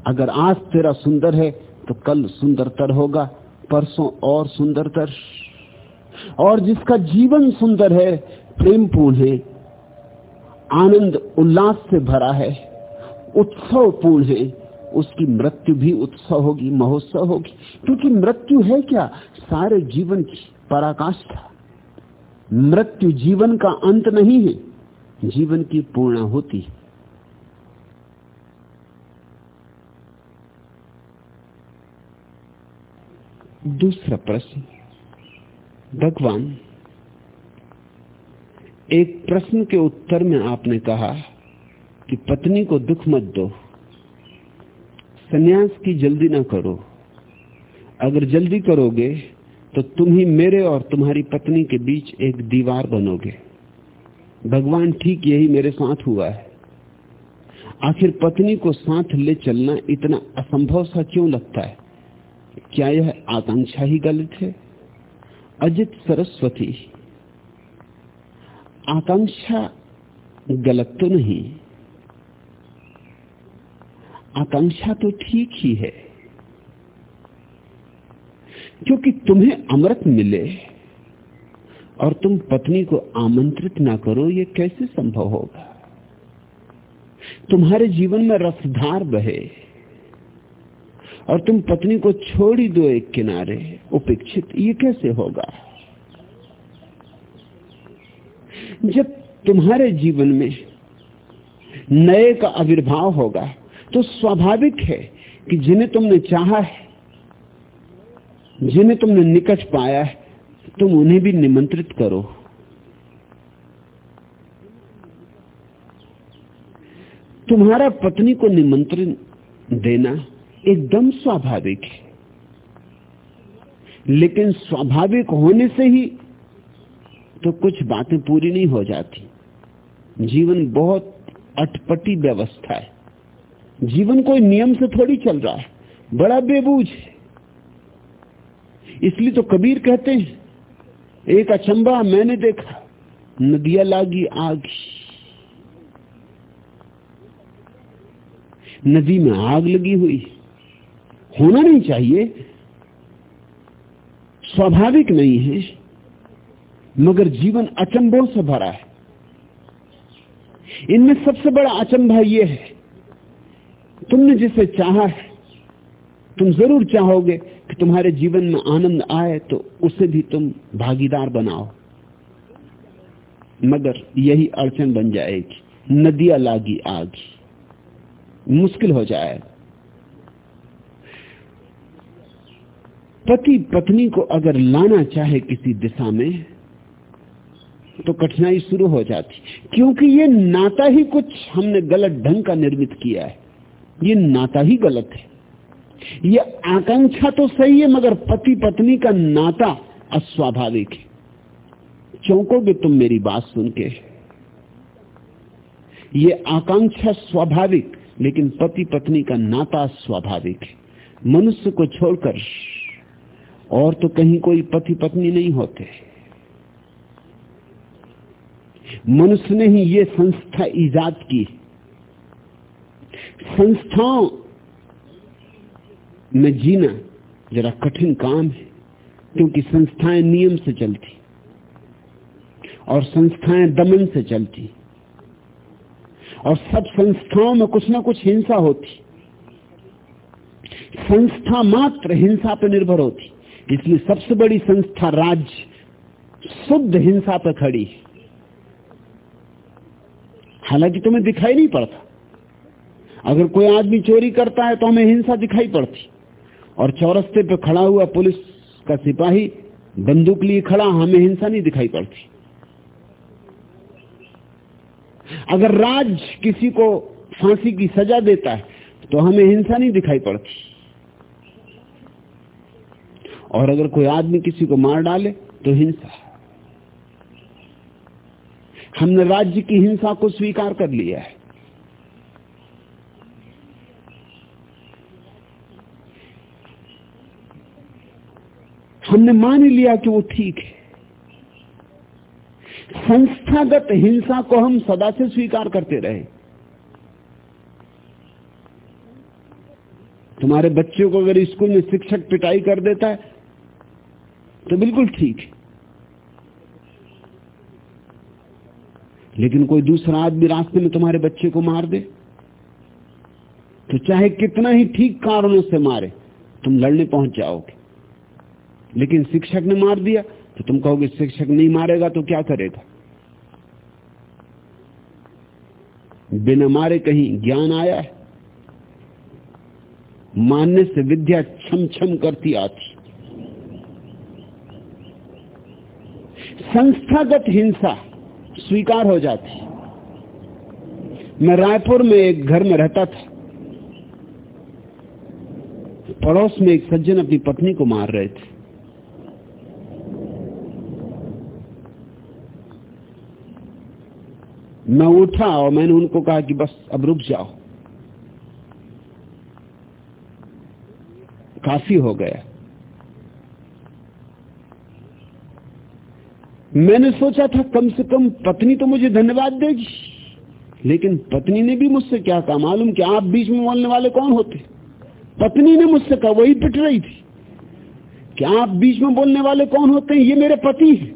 अगर आज तेरा सुंदर है तो कल सुंदरतर होगा, परसों और सुंदरतर। और जिसका जीवन सुंदर है, प्रेमपूर्ण है, आनंद, उल्लास से भरा है। उत्सव पूर्ण है उसकी मृत्यु भी उत्सव होगी, महोत्सव होगी। क्योंकि मृत्यु है क्या? सारे जीवन की पराकाष्ठा। मृत्यु जीवन का अंत नहीं है, जीवन की पूर्ण होती है। दूसरा प्रश्न, भगवान, एक प्रश्न के उत्तर में आपने कहा कि पत्नी को दुख मत दो। सन्यास की जल्दी ना करो। अगर जल्दी करोगे तो तुम ही मेरे और तुम्हारी पत्नी के बीच एक दीवार बनोगे। भगवान ठीक यही मेरे साथ हुआ है। आखिर पत्नी को साथ ले चलना इतना असंभव सा क्यों लगता है? क्या यह आकांक्षा ही गलत है? अजित सरस्वती। आकांक्षा गलत तो नहीं। आकांक्षा तो ठीक ही है। क्योंकि तुम्हें अमृत मिले और तुम पत्नी को आमंत्रित ना करो, ये कैसे संभव होगा? तुम्हारे जीवन में रसधार बहे और तुम पत्नी को छोड़ ही दो एक किनारे, उपेक्षित, ये कैसे होगा? जब तुम्हारे जीवन में नए का आविर्भाव होगा तो स्वाभाविक है कि जिन्हें तुमने चाहा है, जिन्हें तुमने निकट पाया है, तुम उन्हें भी निमंत्रित करो। तुम्हारा पत्नी को निमंत्रण देना एकदम स्वाभाविक है। लेकिन स्वाभाविक होने से ही तो कुछ बातें पूरी नहीं हो जाती। जीवन बहुत अटपटी व्यवस्था है। जीवन कोई नियम से थोड़ी चल रहा है। बड़ा बेबूझ है। इसलिए तो कबीर कहते हैं, एक अचंबा मैंने देखा, नदिया लागी आग। नदी में आग लगी हुई। होना नहीं चाहिए। स्वाभाविक नहीं है, मगर जीवन अचंभों से भरा है। इनमें सबसे बड़ा अचंभा यह है तुमने जिसे चाहा है, तुम ज़रूर चाहोगे कि तुम्हारे जीवन में आनंद आए तो उसे भी तुम भागीदार बनाओ। मगर यही अड़चन बन जाएगी, नदिया लागी आग। मुश्किल हो जाए। पति पत्नी को अगर लाना चाहे किसी दिशा में तो कठिनाई शुरू हो जाती, क्योंकि ये नाता ही कुछ हमने गलत ढंग का निर्मित किया है। ये नाता ही गलत है। ये आकांक्षा तो सही है, मगर पति पत्नी का नाता अस्वाभाविक है। चौंकोगे तुम मेरी बात सुन के? ये आकांक्षा स्वाभाविक, लेकिन पति पत्नी का नाता स्वाभाविक है। मनुष्य को छोड़कर और तो कहीं कोई पति पत्नी नहीं होते। मनुष्य ने ही ये संस्था ईजाद की संस्थाओं में जीना जरा कठिन काम है, क्योंकि संस्थाएँ नियम से चलती और संस्थाएँ दमन से चलती और सब संस्थाओं में कुछ ना कुछ हिंसा होती। संस्था मात्र हिंसा पर निर्भर होती, इसलिए सबसे बड़ी संस्था राज्य शुद्ध हिंसा पर खड़ी हालाँकि तुम्हें दिखाई नहीं पड़ता अगर कोई आदमी चोरी करता है तो हमें हिंसा दिखाई पड़ती। और चौरस्ते पे खड़ा हुआ पुलिस का सिपाही बंदूक लिए खड़ा, हमें हिंसा नहीं दिखाई पड़ती। अगर राज किसी को फांसी की सजा देता है तो हमें हिंसा नहीं दिखाई पड़ती। और अगर कोई आदमी किसी को मार डाले तो हिंसा। हमने राज्य की हिंसा को स्वीकार कर लिया है। हमने मान लिया कि वो ठीक है। संस्थागत हिंसा को हम सदा से स्वीकार करते रहे। तुम्हारे बच्चों को अगर स्कूल में शिक्षक पिटाई कर देता है तो बिल्कुल ठीक है। लेकिन कोई दूसरा आदमी रास्ते में तुम्हारे बच्चे को मार दे तो चाहे कितना ही ठीक कारणों से मारे, तुम लड़ने पहुँच जाओगे। लेकिन शिक्षक ने मार दिया तो तुम कहोगे शिक्षक नहीं मारेगा तो क्या करेगा? बिना मारे कहीं ज्ञान आया है। मानने से विद्या छम छम करती आती। संस्थागत हिंसा स्वीकार हो जाती। मैं रायपुर में एक घर में रहता था। पड़ोस में एक सज्जन अपनी पत्नी को मार रहे थे। मैं उठा और मैंने उनको कहा कि बस अब रुक जाओ। काफ़ी हो गया। मैंने सोचा था कम से कम पत्नी तो मुझे धन्यवाद देगी, लेकिन पत्नी ने भी मुझसे क्या कहा? मालूम कि आप बीच में बोलने वाले कौन होते? पत्नी ने मुझसे कहा, वही पिट रही थी। कि आप बीच में बोलने वाले कौन होते हैं? ये मेरे पति हैं।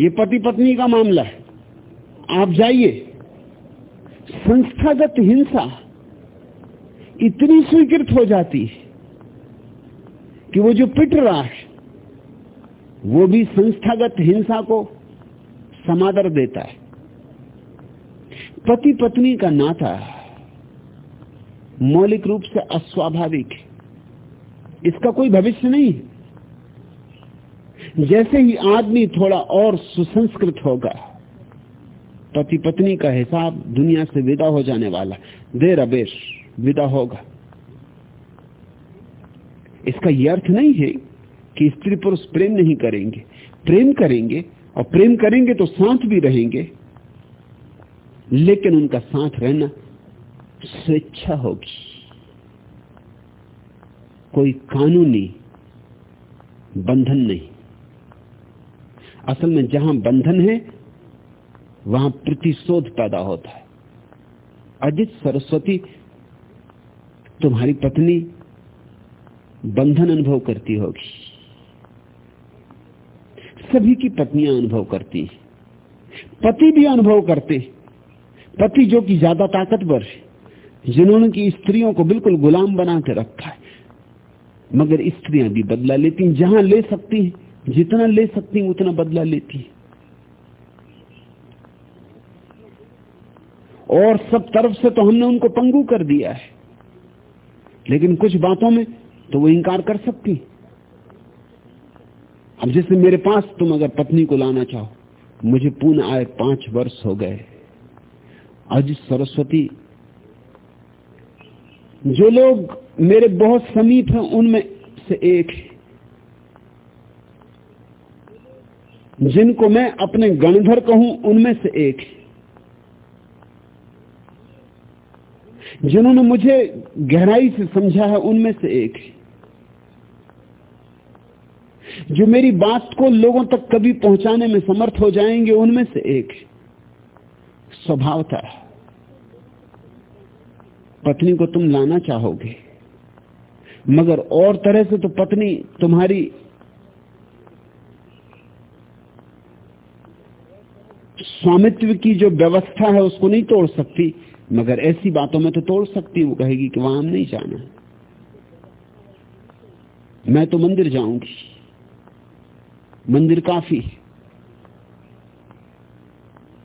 ये पति पत्नी का मामला है। आप जाइए। संस्थागत हिंसा इतनी स्वीकृत हो जाती है कि वो जो पिट रहा वो भी संस्थागत हिंसा को समादर देता है। पति पत्नी का नाता मौलिक रूप से अस्वाभाविक है। इसका कोई भविष्य नहीं जैसे ही आदमी थोड़ा और सुसंस्कृत होगा पति पत्नी का हिसाब दुनिया से विदा हो जाने वाला। देर अबेर, विदा होगा। इसका यह अर्थ नहीं है कि स्त्री पुरुष प्रेम नहीं करेंगे। प्रेम करेंगे और प्रेम करेंगे तो साथ भी रहेंगे, लेकिन उनका साथ रहना स्वेच्छा होगी। कोई कानूनी बंधन नहीं। असल में जहाँ बंधन है वहाँ प्रतिशोध पैदा होता है। अजित सरस्वती तुम्हारी पत्नी बंधन अनुभव करती होगी। सभी की पत्नियाँ अनुभव करती पति भी अनुभव करते पति जो कि ज़्यादा ताकतवर है, जिन्होंने की स्त्रियों को बिल्कुल गुलाम बना के रखा है, मगर स्त्रियाँ भी बदला लेती जहाँ ले सकती हैं, जितना ले सकती उतना बदला लेती हैं। और सब तरफ़ से तो हमने उनको पंगू कर दिया है। लेकिन कुछ बातों में तो वो इंकार कर सकती अब जैसे मेरे पास तुम अगर पत्नी को लाना चाहो, मुझे पुनः आए पाँच वर्ष हो गए। आज सरस्वती, जो लोग मेरे बहुत समीप हैं, उनमें से एक जिनको मैं अपने गणधर कहूँ, उनमें से एक है। जिन्होंने मुझे गहराई से समझा है, उनमें से एक जो मेरी बात को लोगों तक कभी पहुँचाने में समर्थ हो जाएँगे, उनमें से एक स्वभाव था पत्नी को तुम लाना चाहोगे, मगर और तरह से तो पत्नी तुम्हारी स्वामित्व की जो व्यवस्था है, उसको नहीं तोड़ सकती। मगर ऐसी बातों में तो तोड़ सकती वो कहेगी कि वहाँ नहीं जाना मैं तो मंदिर जाऊँगी। मंदिर काफ़ी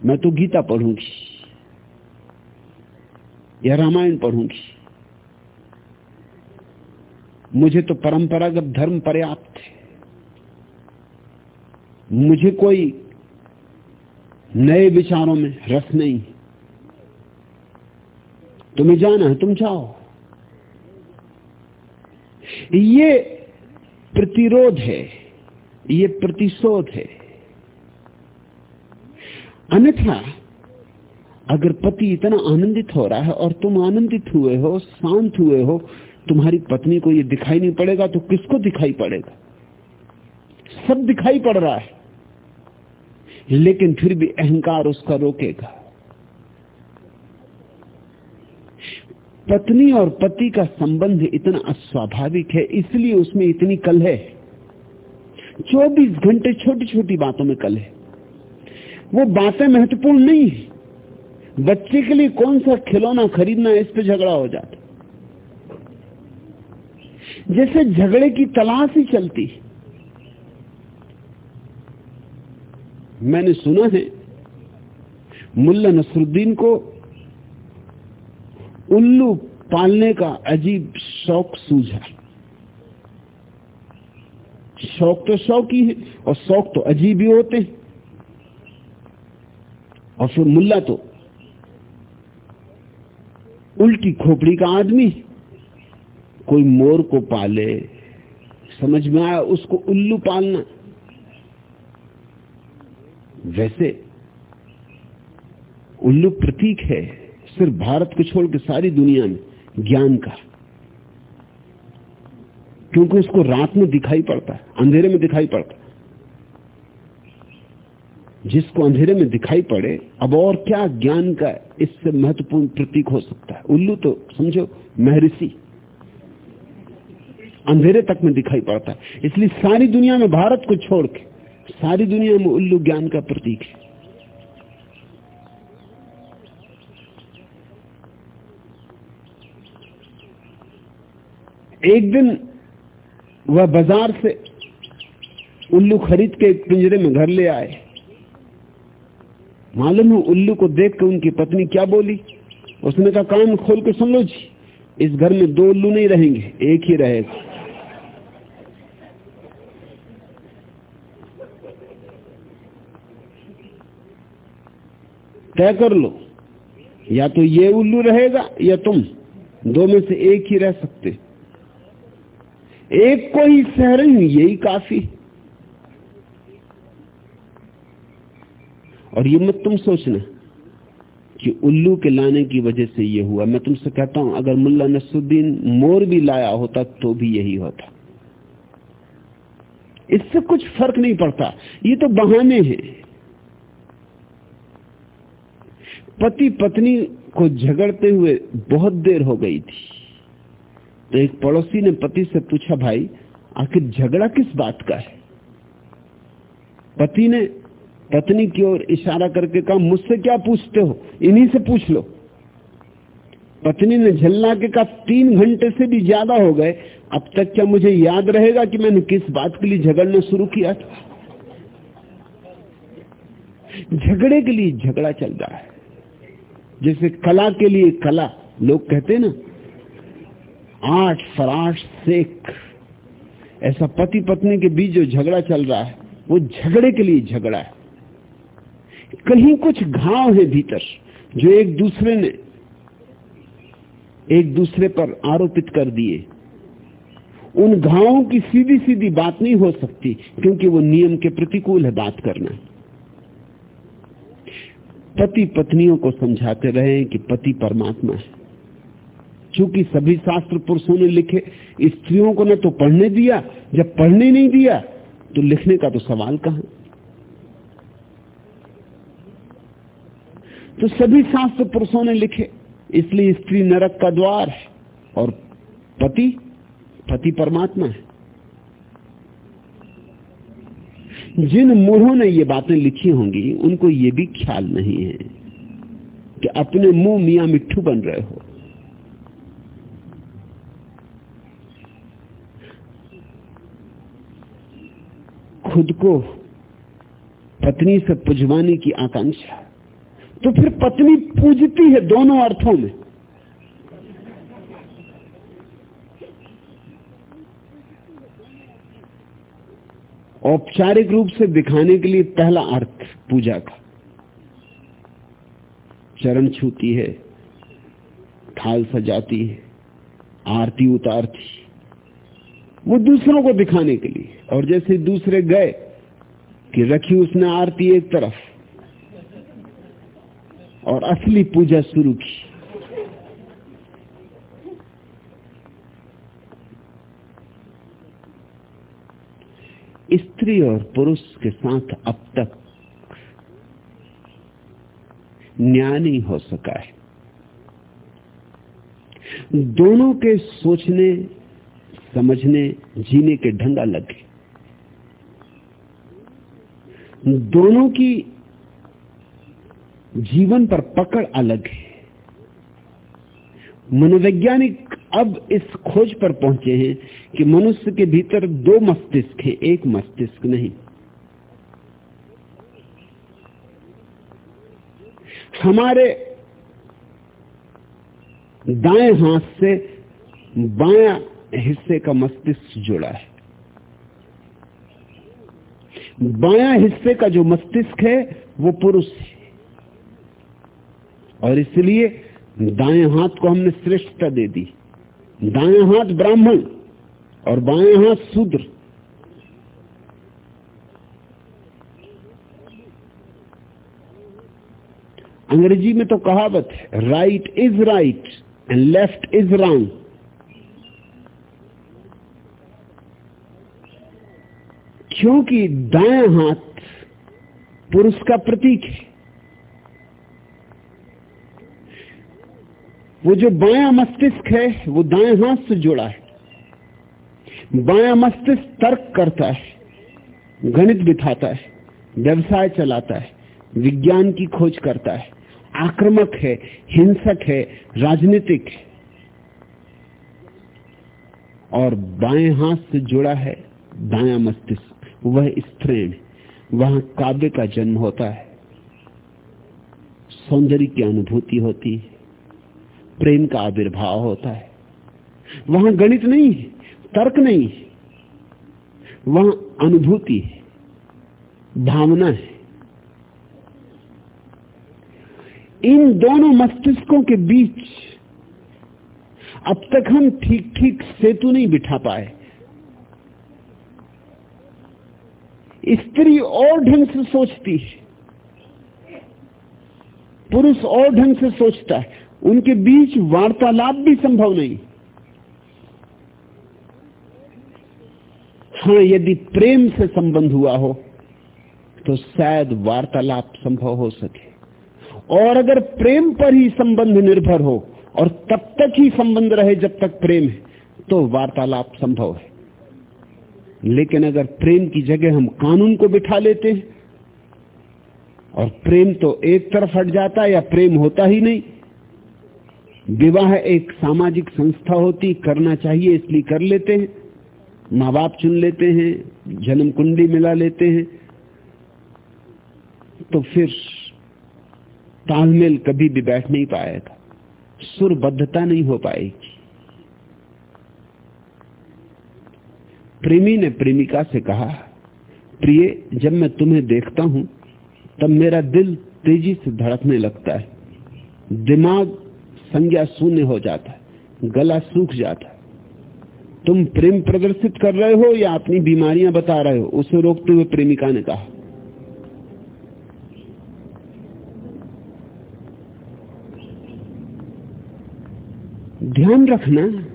मैं तो गीता पढ़ूँगी। या रामायण पढ़ूँगी। मुझे तो परंपरागत धर्म पर्याप्त है। मुझे कोई नए विचारों में रस नहीं तुम्हें जाना है, तुम जाओ। ये प्रतिरोध है, ये प्रतिशोध है। अन्यथा, अगर पति इतना आनंदित हो रहा है और तुम आनंदित हुए हो, शांत हुए हो, तुम्हारी पत्नी को यह दिखाई नहीं पड़ेगा तो किसको दिखाई पड़ेगा? सब दिखाई पड़ रहा है। लेकिन फिर भी अहंकार उसका रोकेगा। पत्नी और पति का संबंध इतना अस्वाभाविक है, इसलिए उसमें इतनी कल है। चौबीस घंटे छोटी छोटी बातों में कल है। वो बातें महत्वपूर्ण नहीं है। बच्चे के लिए कौन सा खिलौना खरीदना इस पे झगड़ा हो जाता जैसे झगड़े की तलाश ही चलती मैंने सुना है, मुल्ला नसरुद्दीन को उल्लू पालने का अजीब शौक सूझा शौक तो शौक ही है और शौक तो अजीब ही होते हैं। और फिर मुल्ला तो उल्टी खोपड़ी का आदमी कोई मोर को पाले, समझ में आया उसको उल्लू पालना। वैसे उल्लू प्रतीक है। सिर्फ़ भारत को छोड़ के सारी दुनिया में ज्ञान का। क्योंकि उसको रात में दिखाई पड़ता है, अंधेरे में दिखाई पड़ता है। जिसको अंधेरे में दिखाई पड़े, अब और क्या ज्ञान का इससे महत्वपूर्ण प्रतीक हो सकता है? उल्लू तो समझो, महर्षि। अंधेरे तक में दिखाई पड़ता है। इसलिए सारी दुनिया में भारत को छोड़ के, सारी दुनिया में उल्लू ज्ञान का प्रतीक है। एक दिन वह बाज़ार से उल्लू खरीद के एक पिंजरे में घर ले आए। मालूम है उल्लू को देख कर उनकी पत्नी क्या बोली? उसने कहा, कान खोल के सुन लो जी, इस घर में दो उल्लू नहीं रहेंगे, एक ही रहेगा। तय कर लो, या तो ये उल्लू रहेगा या तुम, दो में से एक ही रह सकते। एक को ही सह रही हूँ यही काफ़ी। और ये मत तुम सोचना कि उल्लू के लाने की वजह से ये हुआ। मैं तुमसे कहता हूँ, अगर मुल्ला नसुद्दीन मोर भी लाया होता तो भी यही होता। इससे कुछ फ़र्क नहीं पड़ता। ये तो बहाने हैं। पति पत्नी को झगड़ते हुए बहुत देर हो गई थी। तो एक पड़ोसी ने पति से पूछा, भाई, आखिर झगड़ा किस बात का है? पति ने पत्नी की ओर इशारा करके कहा, मुझसे क्या पूछते हो? इन्हीं से पूछ लो. पत्नी ने झल्ला के कहा, तीन घंटे से भी ज़्यादा हो गए, अब तक क्या मुझे याद रहेगा कि मैंने किस बात के लिए झगड़ना शुरू किया था? झगड़े के लिए झगड़ा चल रहा है। जैसे कला के लिए कला, लोग कहते ना आठ फराश सेक ऐसा पति पत्नी के बीच जो झगड़ा चल रहा है, वो झगड़े के लिए झगड़ा है। कहीं कुछ घाव है भीतर, जो एक दूसरे ने, एक दूसरे पर आरोपित कर दिए। उन घावों की सीधी सीधी बात नहीं हो सकती, क्योंकि वो नियम के प्रतिकूल है बात करना। पति पत्नियों को समझाते रहे कि पति परमात्मा है। चूँकि सभी शास्त्र पुरुषों ने लिखे, स्त्रियों को न तो पढ़ने दिया, जब पढ़ने नहीं दिया तो लिखने का तो सवाल कहाँ? तो सभी शास्त्र पुरुषों ने लिखे, इसलिए स्त्री नरक का द्वार है, और पति पति परमात्मा है। जिन मूढ़ों ने ये बातें लिखी होंगी, उनको ये भी ख्याल नहीं है कि अपने मुँह मियाँ मिट्टू बन रहे हो। खुद को पत्नी से पुजवाने की आकांक्षा। तो फिर पत्नी पूजती है दोनों अर्थों में। औपचारिक रूप से दिखाने के लिए पहला अर्थ पूजा का। चरण छूती है, थाल सजाती है, आरती उतारती वो दूसरों को दिखाने के लिए। और जैसे दूसरे गए कि रखी उसने आरती एक तरफ़, और असली पूजा शुरू की। स्त्री और पुरुष के साथ अब तक न्याय नहीं हो सका है। दोनों के सोचने समझने, जीने के ढंग अलग है। दोनों की जीवन पर पकड़ अलग है। मनोवैज्ञानिक अब इस खोज पर पहुँचे हैं कि मनुष्य के भीतर दो मस्तिष्क हैं, एक मस्तिष्क नहीं। हमारे दाएँ हाथ से बाया हिस्से का मस्तिष्क जुड़ा है। बाया हिस्से का जो मस्तिष्क है, वो पुरुष है। और इसलिए दाएँ हाथ को हमने श्रेष्ठता दे दी। दाएँ हाथ ब्राह्मण और बाएँ हाथ शूद्र। अंग्रेज़ी में तो कहावत है right is right and left is wrong क्योंकि दाया हाथ पुरुष का प्रतीक है। वो जो बाया मस्तिष्क है, वो दाएँ हाथ से जुड़ा है। बाया मस्तिष्क तर्क करता है, गणित बिठाता है, व्यवसाय चलाता है, विज्ञान की खोज करता है। आक्रमक है, हिंसक है, राजनीतिक है। और बाएँ हाथ से जुड़ा है दाया मस्तिष्क। वह स्त्रीण वहाँ काव्य का जन्म होता है। सौंदर्य की अनुभूति होती है। प्रेम का आविर्भाव होता है। वहाँ गणित नहीं है, तर्क नहीं है। वहाँ अनुभूति है, भावना है। इन दोनों मस्तिष्कों के बीच अब तक हम ठीक ठीक सेतु नहीं बिठा पाए। स्त्री और ढंग से सोचती है। पुरुष और ढंग से सोचता है। उनके बीच वार्तालाप भी संभव नहीं। हाँ यदि प्रेम से संबंध हुआ हो तो शायद वार्तालाप संभव हो सके। और अगर प्रेम पर ही संबंध निर्भर हो, और तब तक ही संबंध रहे जब तक प्रेम है तो वार्तालाप संभव है। लेकिन अगर प्रेम की जगह हम कानून को बिठा लेते हैं, और प्रेम तो एक तरफ़ हट जाता है या प्रेम होता ही नहीं। विवाह एक सामाजिक संस्था होती, करना चाहिए इसलिए कर लेते हैं। माँ बाप चुन लेते हैं, जन्म कुंडली मिला लेते हैं। तो फिर तालमेल कभी भी बैठ नहीं पाएगा सुरबद्धता नहीं हो पाएगी प्रेमी ने प्रेमिका से कहा, प्रिय, जब मैं तुम्हें देखता हूँ, तब मेरा दिल तेज़ी से धड़कने लगता है। दिमाग संज्ञा शून्य हो जाता है, गला सूख जाता है। तुम प्रेम प्रदर्शित कर रहे हो या अपनी बीमारियाँ बता रहे हो? उसे रोकते हुए प्रेमिका ने कहा, ध्यान रखना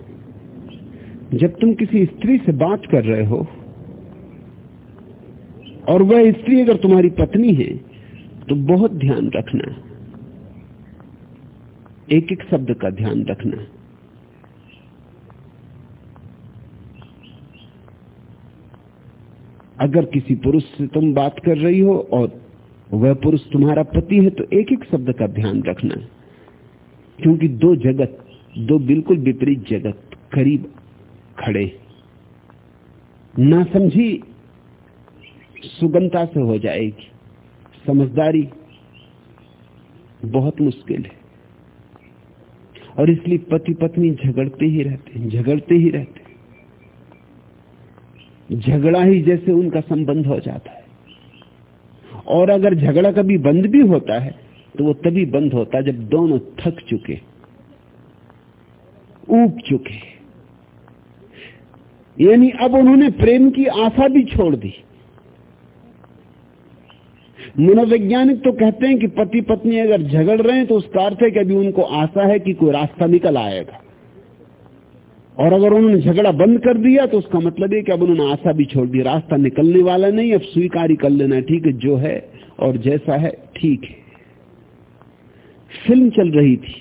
जब तुम किसी स्त्री से बात कर रहे हो, और वह स्त्री अगर तुम्हारी पत्नी है तो बहुत ध्यान रखना। एक एक शब्द का ध्यान रखना। अगर किसी पुरुष से तुम बात कर रही हो, और वह पुरुष तुम्हारा पति है तो एक एक शब्द का ध्यान रखना। क्योंकि दो जगत, दो बिल्कुल विपरीत जगत, करीब खड़े। ना समझी, सुगमता से हो जाएगी। समझदारी बहुत मुश्किल है। और इसलिए पति पत्नी झगड़ते ही रहते हैं, झगड़ते ही रहते हैं। झगड़ा ही जैसे उनका संबंध हो जाता है। और अगर झगड़ा कभी बंद भी होता है तो वो तभी बंद होता है जब दोनों थक चुके, ऊब चुके। यानी अब उन्होंने प्रेम की आशा भी छोड़ दी। मनोवैज्ञानिक तो कहते हैं कि पति पत्नी अगर झगड़ रहे हैं तो उसका अर्थ है कि अभी उनको आशा है कि कोई रास्ता निकल आएगा। और अगर उन्होंने झगड़ा बंद कर दिया तो उसका मतलब है कि अब उन्होंने आशा भी छोड़ दी। रास्ता निकलने वाला नहीं, अब स्वीकार ही कर लेना ठीक है, जो है और जैसा है, ठीक है। फ़िल्म चल रही थी।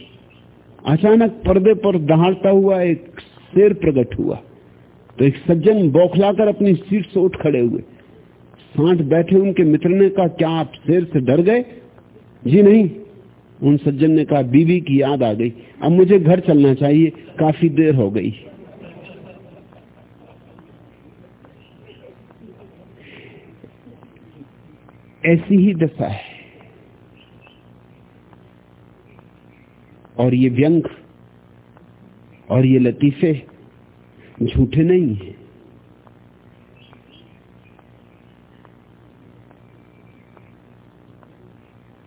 अचानक पर्दे पर दहाड़ता हुआ एक शेर प्रकट हुआ। तो एक सज्जन बौखलाकर अपनी सीट से उठ खड़े हुए। सांठ बैठे उनके मित्र ने कहा, क्या आप शेर से डर गए? जी नहीं। उन सज्जन ने कहा, बीवी की याद आ गई। अब मुझे घर चलना चाहिए। काफ़ी देर हो गई। ऐसी ही दशा है। और ये व्यंग, और ये लतीफे झूठे नहीं है।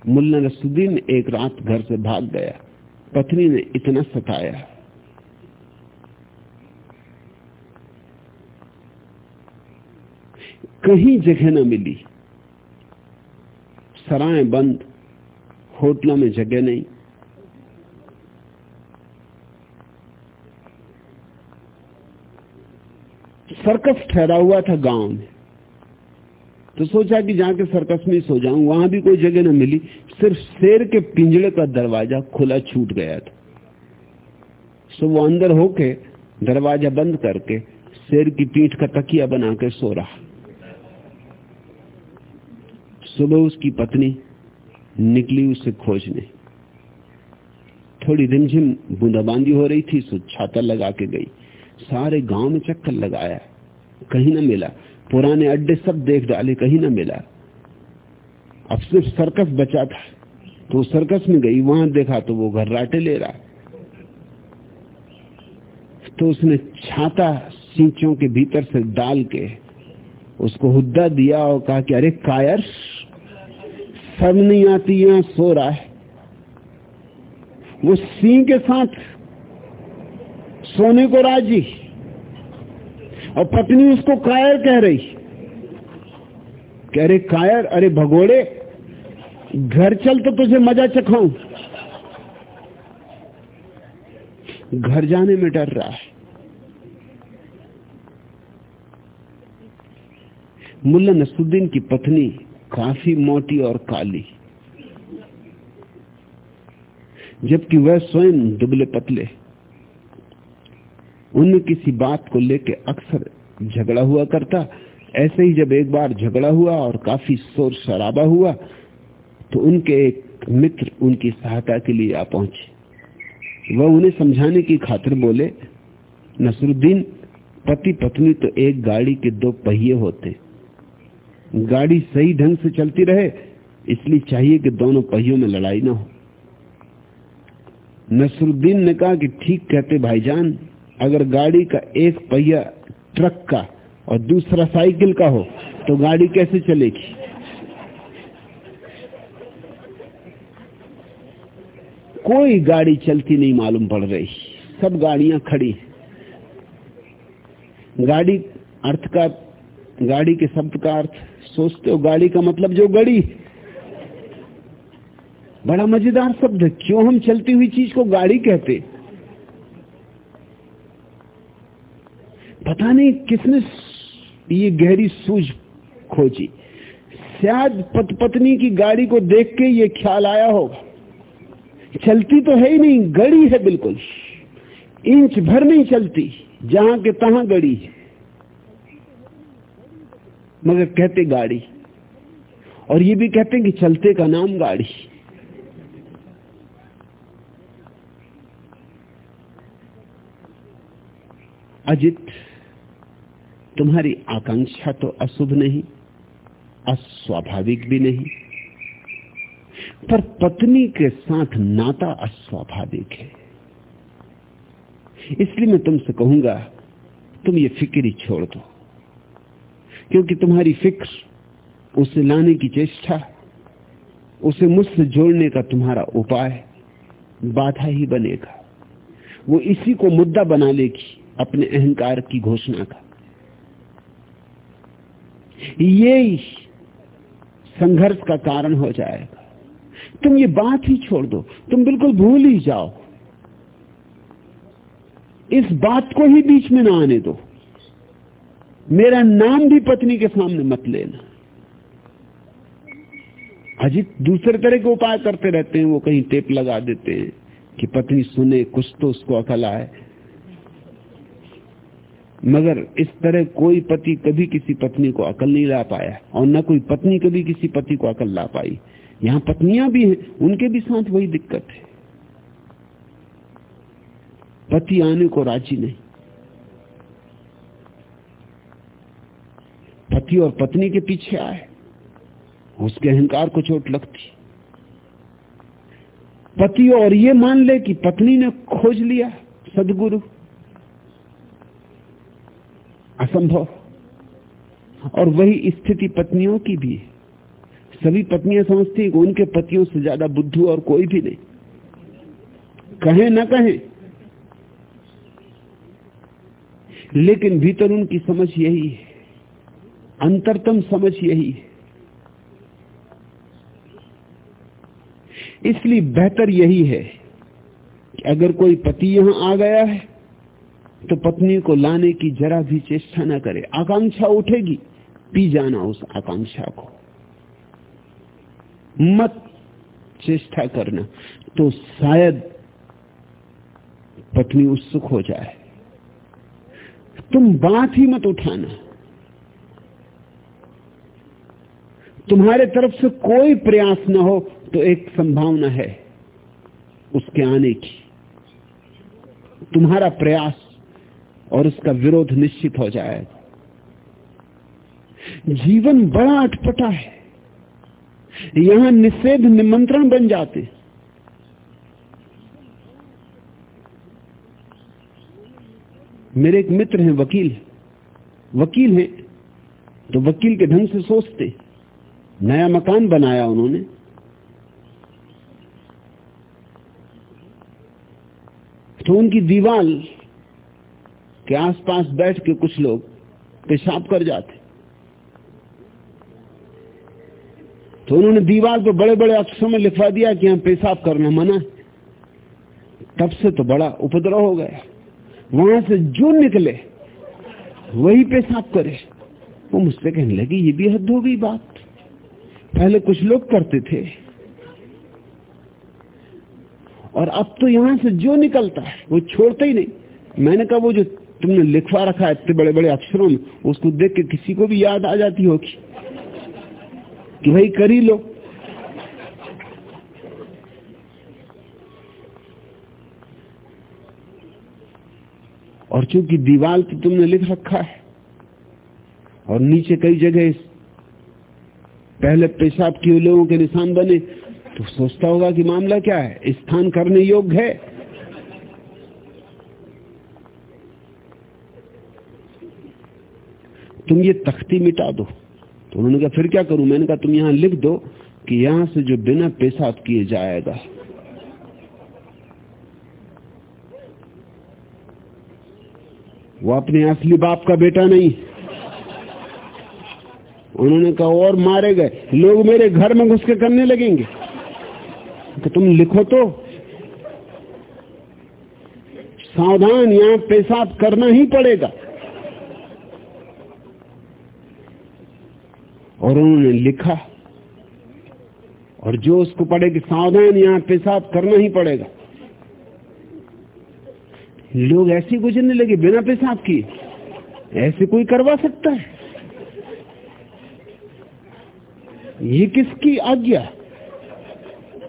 मुल्ला नसुद्दीन एक रात घर से भाग गया। पत्नी ने इतना सताया। कहीं जगह न मिली। सराय बंद, होटलों में जगह नहीं। सर्कस ठहरा हुआ था गाँव में। तो सोचा कि जाके सर्कस में सो जाऊँ, वहाँ भी कोई जगह न मिली। सिर्फ़ शेर के पिंजड़े का दरवाज़ा खुला छूट गया था। सो वो अंदर होके दरवाज़ा बंद करके शेर की पीठ का तकिया बना के सो रहा। सुबह उसकी पत्नी निकली उसे खोजने। थोड़ी रिमझिम बूंदाबांदी हो रही थी, सो छाता लगा के गई। सारे गाँव में चक्कर लगाया। कहीं ना मिला। पुराने अड्डे सब देख डाले, कहीं ना मिला। अब सिर्फ़ सर्कस बचा था। तो सर्कस में गई, वहाँ देखा तो वो घर्राटे ले रहा। तो उसने छाता सींचों के भीतर से डाल के उसको हुद्दा दिया और कहा कि, अरे कायर सब नहीं आती, यहाँ सो रहा है। वो सिंह के साथ सोने को राज़ी। और पत्नी उसको कायर कह रही। कह रहे, कायर, अरे भगोड़े, घर चल तो तुझे मज़ा चखाऊं। घर जाने में डर रहा है। मुल्ला नसुद्दीन की पत्नी काफ़ी मोटी और काली। जबकि वह स्वयं दुबले पतले। उनमें किसी बात को लेकर अक्सर झगड़ा हुआ करता। ऐसे ही जब एक बार झगड़ा हुआ और काफ़ी शोर शराबा हुआ तो उनके एक मित्र उनकी सहायता के लिए आ पहुँचे। वह उन्हें समझाने की खातिर बोले, नसरुद्दीन पति पत्नी तो एक गाड़ी के दो पहिए होते। गाड़ी सही ढंग से चलती रहे, इसलिए चाहिए कि दोनों पहियों में लड़ाई ना हो। नसरुद्दीन ने कहा कि, ठीक कहते भाईजान अगर गाड़ी का एक पहिया ट्रक का और दूसरा साइकिल का हो तो गाड़ी कैसे चलेगी? कोई गाड़ी चलती नहीं मालूम पड़ रही। सब गाड़ियाँ खड़ी गाड़ी अर्थ का, गाड़ी के शब्द का अर्थ, सोचते हो गाड़ी का मतलब जो गड़ी। बड़ा मज़ेदार शब्द है। क्यों हम चलती हुई चीज़ को गाड़ी कहते पता नहीं किसने ये गहरी सूझ खोजी। शायद पत पत्नी की गाड़ी को देख के ये ख्याल आया होगा। चलती तो है ही नहीं, गड़ी है बिल्कुल। इंच भर नहीं चलती, जहाँ के तहां गड़ी है। मगर कहते गाड़ी। और ये भी कहते हैं कि चलते का नाम गाड़ी। अजित। तुम्हारी आकांक्षा तो अशुभ नहीं, अस्वाभाविक भी नहीं, पर पत्नी के साथ नाता अस्वाभाविक है। इसलिए मैं तुमसे कहूँगा, तुम ये फ़िक्र ही छोड़ दो, क्योंकि तुम्हारी फ़िक्र उसे लाने की चेष्टा, उसे मुझसे जोड़ने का तुम्हारा उपाय बाधा ही बनेगा। वो इसी को मुद्दा बना लेगी अपने अहंकार की घोषणा का। ये संघर्ष का कारण हो जाएगा। तुम ये बात ही छोड़ दो। तुम बिल्कुल भूल ही जाओ। इस बात को ही बीच में ना आने दो। मेरा नाम भी पत्नी के सामने मत लेना। अजीत, दूसरे तरह के उपाय करते रहते हैं, वो कहीं टेप लगा देते हैं कि पत्नी सुने, कुछ तो उसको अकल आए। मगर इस तरह कोई पति कभी किसी पत्नी को अकल नहीं ला पाया और न कोई पत्नी कभी किसी पति को अकल ला पाई। यहाँ पत्नियाँ भी हैं, उनके भी साथ वही दिक्कत है। पति आने को राज़ी नहीं। पति और पत्नी के पीछे आए। उसके अहंकार को चोट लगती। पति और ये मान ले कि पत्नी ने खोज लिया सदगुरु। असंभव। और वही स्थिति पत्नियों की भी है। सभी पत्नियाँ समझती कि उनके पतियों से ज़्यादा बुद्धू और कोई भी नहीं। कहें ना कहें। लेकिन भीतर उनकी समझ यही है। अंतरतम समझ यही है। इसलिए बेहतर यही है कि अगर कोई पति यहाँ आ गया है तो पत्नी को लाने की जरा भी चेष्टा ना करे। आकांक्षा उठेगी। पी जाना उस आकांक्षा को। मत चेष्टा करना। तो शायद पत्नी उत्सुक हो जाए। तुम बात ही मत उठाना। तुम्हारे तरफ़ से कोई प्रयास ना हो तो एक संभावना है, उसके आने की। तुम्हारा प्रयास और उसका विरोध निश्चित हो जाएगा जीवन बड़ा अटपटा है। यहाँ निषेध, निमंत्रण बन जाते। मेरे एक मित्र हैं, वकील वकील हैं तो वकील के ढंग से सोचते। नया मकान बनाया उन्होंने। तो उनकी दीवाल के आसपास बैठ के कुछ लोग पेशाब कर जाते। तो उन्होंने दीवार पर बड़े बड़े अक्षरों में लिखवा दिया कि यहाँ पेशाब करना मना तब से तो बड़ा उपद्रव हो गया। वहाँ से जो निकले, वही पेशाब करे। वो मुझसे कहने लगी, ये भी हद हो गई बात। पहले कुछ लोग करते थे। और अब तो यहाँ से जो निकलता है, वो छोड़ते ही नहीं। मैंने कहा, वो जो तुमने लिखवा रखा है इतने बड़े बड़े अक्षरों में, उसको देख के किसी को भी याद आ जाती होगी कि भाई कर ही लो। और चूँकि दीवार पे तुमने लिख रखा है, और नीचे कई जगह पहले पेशाब किए लोगों के निशान बने तो सोचता होगा कि मामला क्या है? स्थान करने योग्य है? तुम ये तख्ती मिटा दो। तो उन्होंने कहा, फिर क्या करूँ? मैंने कहा, तुम यहाँ लिख दो कि यहाँ से जो बिना पेशाब किए जाएगा। वो अपने असली बाप का बेटा नहीं। उन्होंने कहा, और मारे गए। लोग मेरे घर में घुस के करने लगेंगे। कि तुम लिखो तो। सावधान, यहाँ पेशाब करना ही पड़ेगा। और उन्होंने लिखा। और जो उसको कि सावधान यहाँ पेशाब करना ही पड़ेगा। लोग ऐसे गुजरने लगे बिना पेशाब किए। ऐसे कोई करवा सकता है? ये किसकी आज्ञा?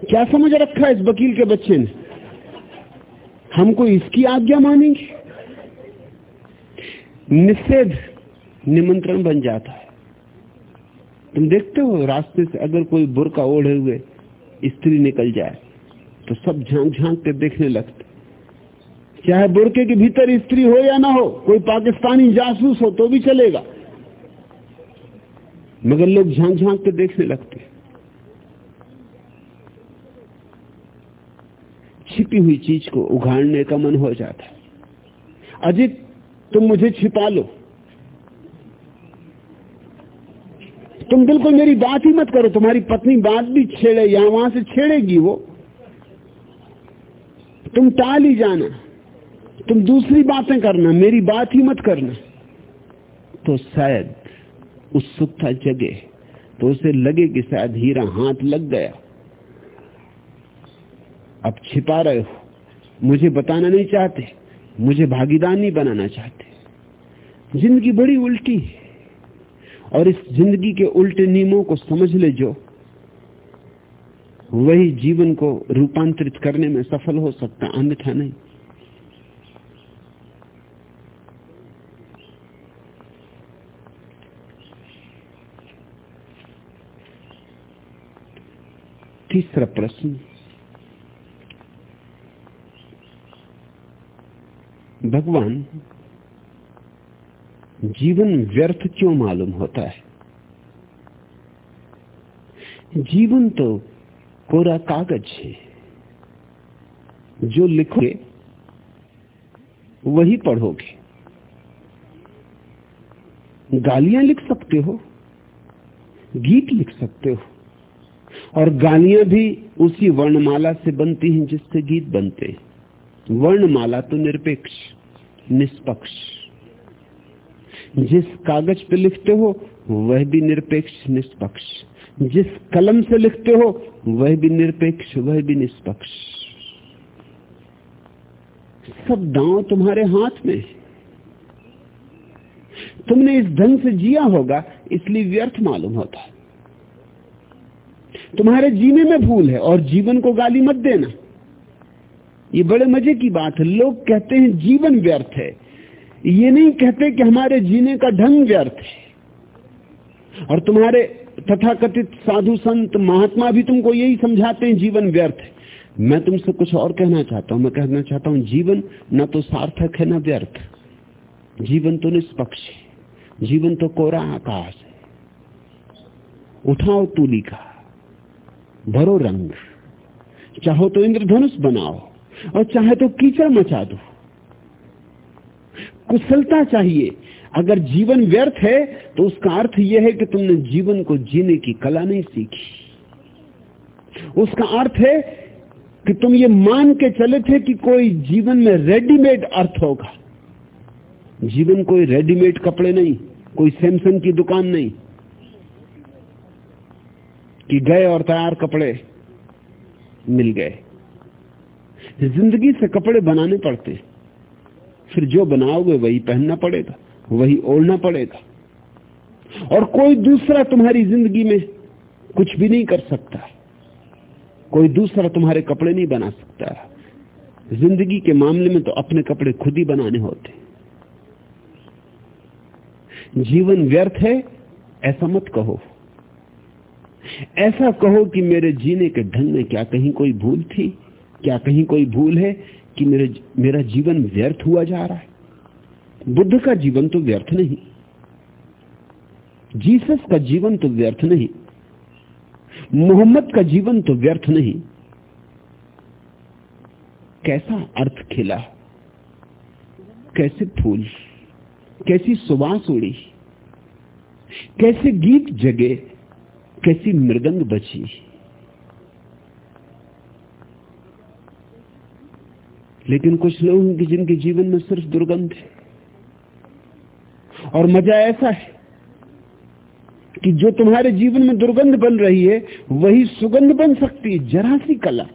क्या समझ रखा है इस वकील के बच्चे ने? हमको इसकी आज्ञा मानेंगे? निषेध निमंत्रण बन जाता है। तुम देखते हो रास्ते से अगर कोई बुरका ओढ़े हुए स्त्री निकल जाए तो सब झाँक झाँक के देखने लगते। चाहे बुरके के भीतर स्त्री हो या ना हो, कोई पाकिस्तानी जासूस हो तो भी चलेगा। मगर लोग झाँक झाँक के देखने लगते। छिपी हुई चीज़ को उघाड़ने का मन हो जाता है। अजित, तुम मुझे छिपा लो। तुम बिल्कुल मेरी बात ही मत करो, तुम्हारी पत्नी बात भी छेड़े, यहाँ वहाँ से छेड़ेगी वो। तुम टाल ही जाना, तुम दूसरी बातें करना, मेरी बात ही मत करना। तो शायद उत्सुकता जगे तो उसे लगे कि शायद हीरा हाथ लग गया। अब छिपा रहे हो, मुझे बताना नहीं चाहते, मुझे भागीदार नहीं बनाना चाहते। ज़िंदगी बड़ी उल्टी है। और इस ज़िंदगी के उल्टे नियमों को समझ ले जो वही जीवन को रूपांतरित करने में सफल हो सकता, अन्यथा नहीं। तीसरा प्रश्न, भगवान जीवन व्यर्थ क्यों मालूम होता है? जीवन तो कोरा कागज़ है। जो लिखोगे, वही पढ़ोगे। गालियाँ लिख सकते हो, गीत लिख सकते हो, और गालियाँ भी उसी वर्णमाला से बनती हैं जिससे गीत बनते हैं। वर्णमाला तो निरपेक्ष, निष्पक्ष। जिस कागज़ पे लिखते हो, वह भी निरपेक्ष, निष्पक्ष। जिस कलम से लिखते हो, वह भी निरपेक्ष, वह भी निष्पक्ष। सब दांव तुम्हारे हाथ में तुमने इस ढंग से जिया होगा, इसलिए व्यर्थ मालूम होता है। तुम्हारे जीने में भूल है, और जीवन को गाली मत देना। ये बड़े मज़े की बात है। लोग कहते हैं, जीवन व्यर्थ है। ये नहीं कहते कि हमारे जीने का ढंग व्यर्थ है। और तुम्हारे तथाकथित साधु संत महात्मा भी तुमको यही समझाते हैं, जीवन व्यर्थ है। मैं तुमसे कुछ और कहना चाहता हूँ। मैं कहना चाहता हूँ, जीवन न तो सार्थक है, ना व्यर्थ। जीवन तो निष्पक्ष है। जीवन तो कोरा आकाश है। उठाओ तूली का, भरो रंग। चाहो तो इंद्रधनुष बनाओ, और चाहे तो कीचड़ मचा दो। कुशलता चाहिए। अगर जीवन व्यर्थ है तो उसका अर्थ यह है कि तुमने जीवन को जीने की कला नहीं सीखी। उसका अर्थ है कि तुम ये मान के चले थे कि कोई जीवन में रेडीमेड अर्थ होगा। जीवन कोई रेडीमेड कपड़े नहीं, कोई सैमसंग की दुकान नहीं, कि गए और तैयार कपड़े मिल गए। ज़िंदगी से कपड़े बनाने पड़ते। फिर जो बनाओगे वही पहनना पड़ेगा, वही ओढ़ना पड़ेगा। और कोई दूसरा तुम्हारी ज़िंदगी में कुछ भी नहीं कर सकता। कोई दूसरा तुम्हारे कपड़े नहीं बना सकता। ज़िंदगी के मामले में तो अपने कपड़े खुद ही बनाने होते। जीवन व्यर्थ है, ऐसा मत कहो। ऐसा कहो कि मेरे जीने के ढंग में क्या कहीं कोई भूल थी, क्या कहीं कोई भूल है कि मेरे मेरा जीवन व्यर्थ हुआ जा रहा है। बुद्ध का जीवन तो व्यर्थ नहीं। जीसस का जीवन तो व्यर्थ नहीं। मोहम्मद का जीवन तो व्यर्थ नहीं। कैसा अर्थ खिला? कैसे फूल? कैसी सुबास उड़ी? कैसे गीत जगे? कैसी मृदंग बची? लेकिन कुछ लोग हैं कि जिनके जीवन में सिर्फ़ दुर्गंध है। और मज़ा ऐसा है कि जो तुम्हारे जीवन में दुर्गंध बन रही है, वही सुगंध बन सकती है, जरा सी कला,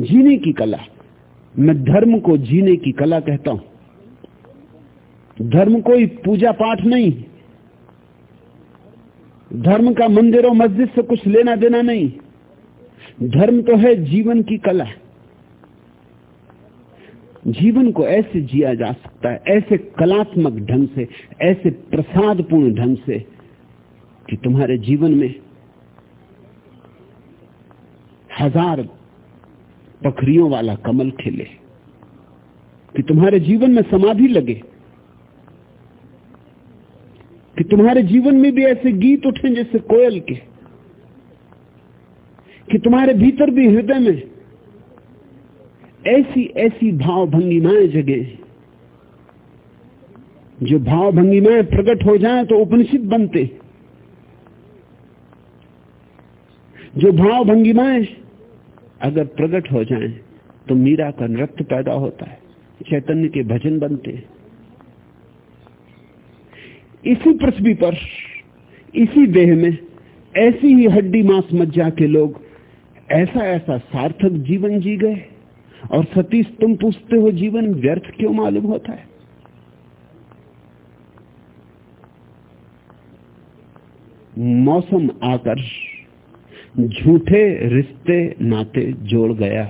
जीने की कला। मैं धर्म को जीने की कला कहता हूँ। धर्म कोई पूजा पाठ नहीं। धर्म का मंदिरों मस्जिद से कुछ लेना देना नहीं। धर्म तो है जीवन की कला। जीवन को ऐसे जिया जा सकता है, ऐसे कलात्मक ढंग से, ऐसे प्रसादपूर्ण ढंग से कि तुम्हारे जीवन में हज़ार पखरियों वाला कमल खिले, कि तुम्हारे जीवन में समाधि लगे, कि तुम्हारे जीवन में भी ऐसे गीत उठे जैसे कोयल के, कि तुम्हारे भीतर भी हृदय में ऐसी ऐसी भाव भंगिमाएँ जगे जो भाव भंगिमाएँ प्रकट हो जाए तो उपनिषद बनते जो भाव भंगिमाएँ अगर प्रकट हो जाएँ तो मीरा का नृत्य पैदा होता है, चैतन्य के भजन बनते हैं। इसी पृथ्वी पर, इसी देह में, ऐसी ही हड्डी मांस मज्जा के लोग ऐसा ऐसा सार्थक जीवन जी गए। और सतीश, तुम पूछते हो जीवन व्यर्थ क्यों मालूम होता है? मौसम आकर झूठे रिश्ते नाते जोड़ गया।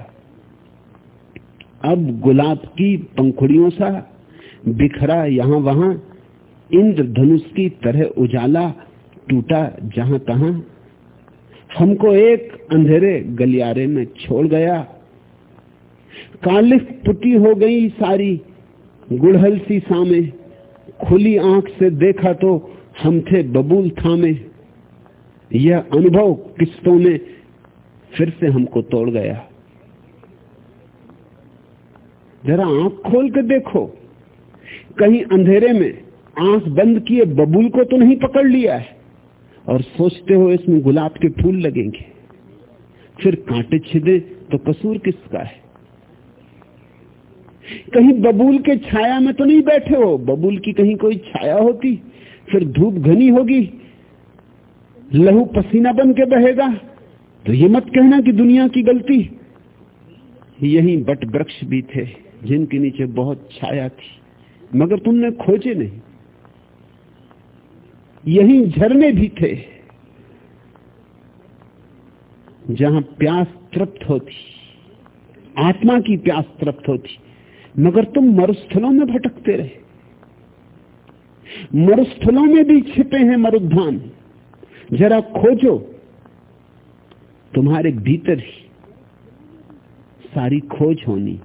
अब गुलाब की पंखुड़ियों सा बिखरा यहाँ वहाँ इंद्र धनुष की तरह उजाला टूटा जहाँ तहां हमको एक अंधेरे गलियारे में छोड़ गया। कालिफ पुटी हो गई सारी। गुड़हल सी सामे। खुली आँख से देखा तो हम थे बबूल थामे। यह अनुभव किस्तों में फिर से हमको तोड़ गया। जरा आँख खोल के देखो। कहीं अंधेरे में आँख बंद किए बबूल को तो नहीं पकड़ लिया है। और सोचते हो इसमें गुलाब के फूल लगेंगे। फिर कांटे छिदे तो कसूर किसका है? कहीं बबूल के छाया में तो नहीं बैठे हो। बबूल की कहीं कोई छाया होती, फिर धूप घनी होगी, लहू पसीना बन के बहेगा। तो ये मत कहना कि दुनिया की गलती। यही बट वृक्ष भी थे जिनके नीचे बहुत छाया थी, मगर तुमने खोजे नहीं। यही झरने भी थे जहाँ प्यास तृप्त होती, आत्मा की प्यास तृप्त होती। मगर तुम मरुस्थलों में भटकते रहे। मरुस्थलों में भी छिपे हैं मरुद्धान। जरा खोजो, तुम्हारे भीतर ही सारी खोज होनी।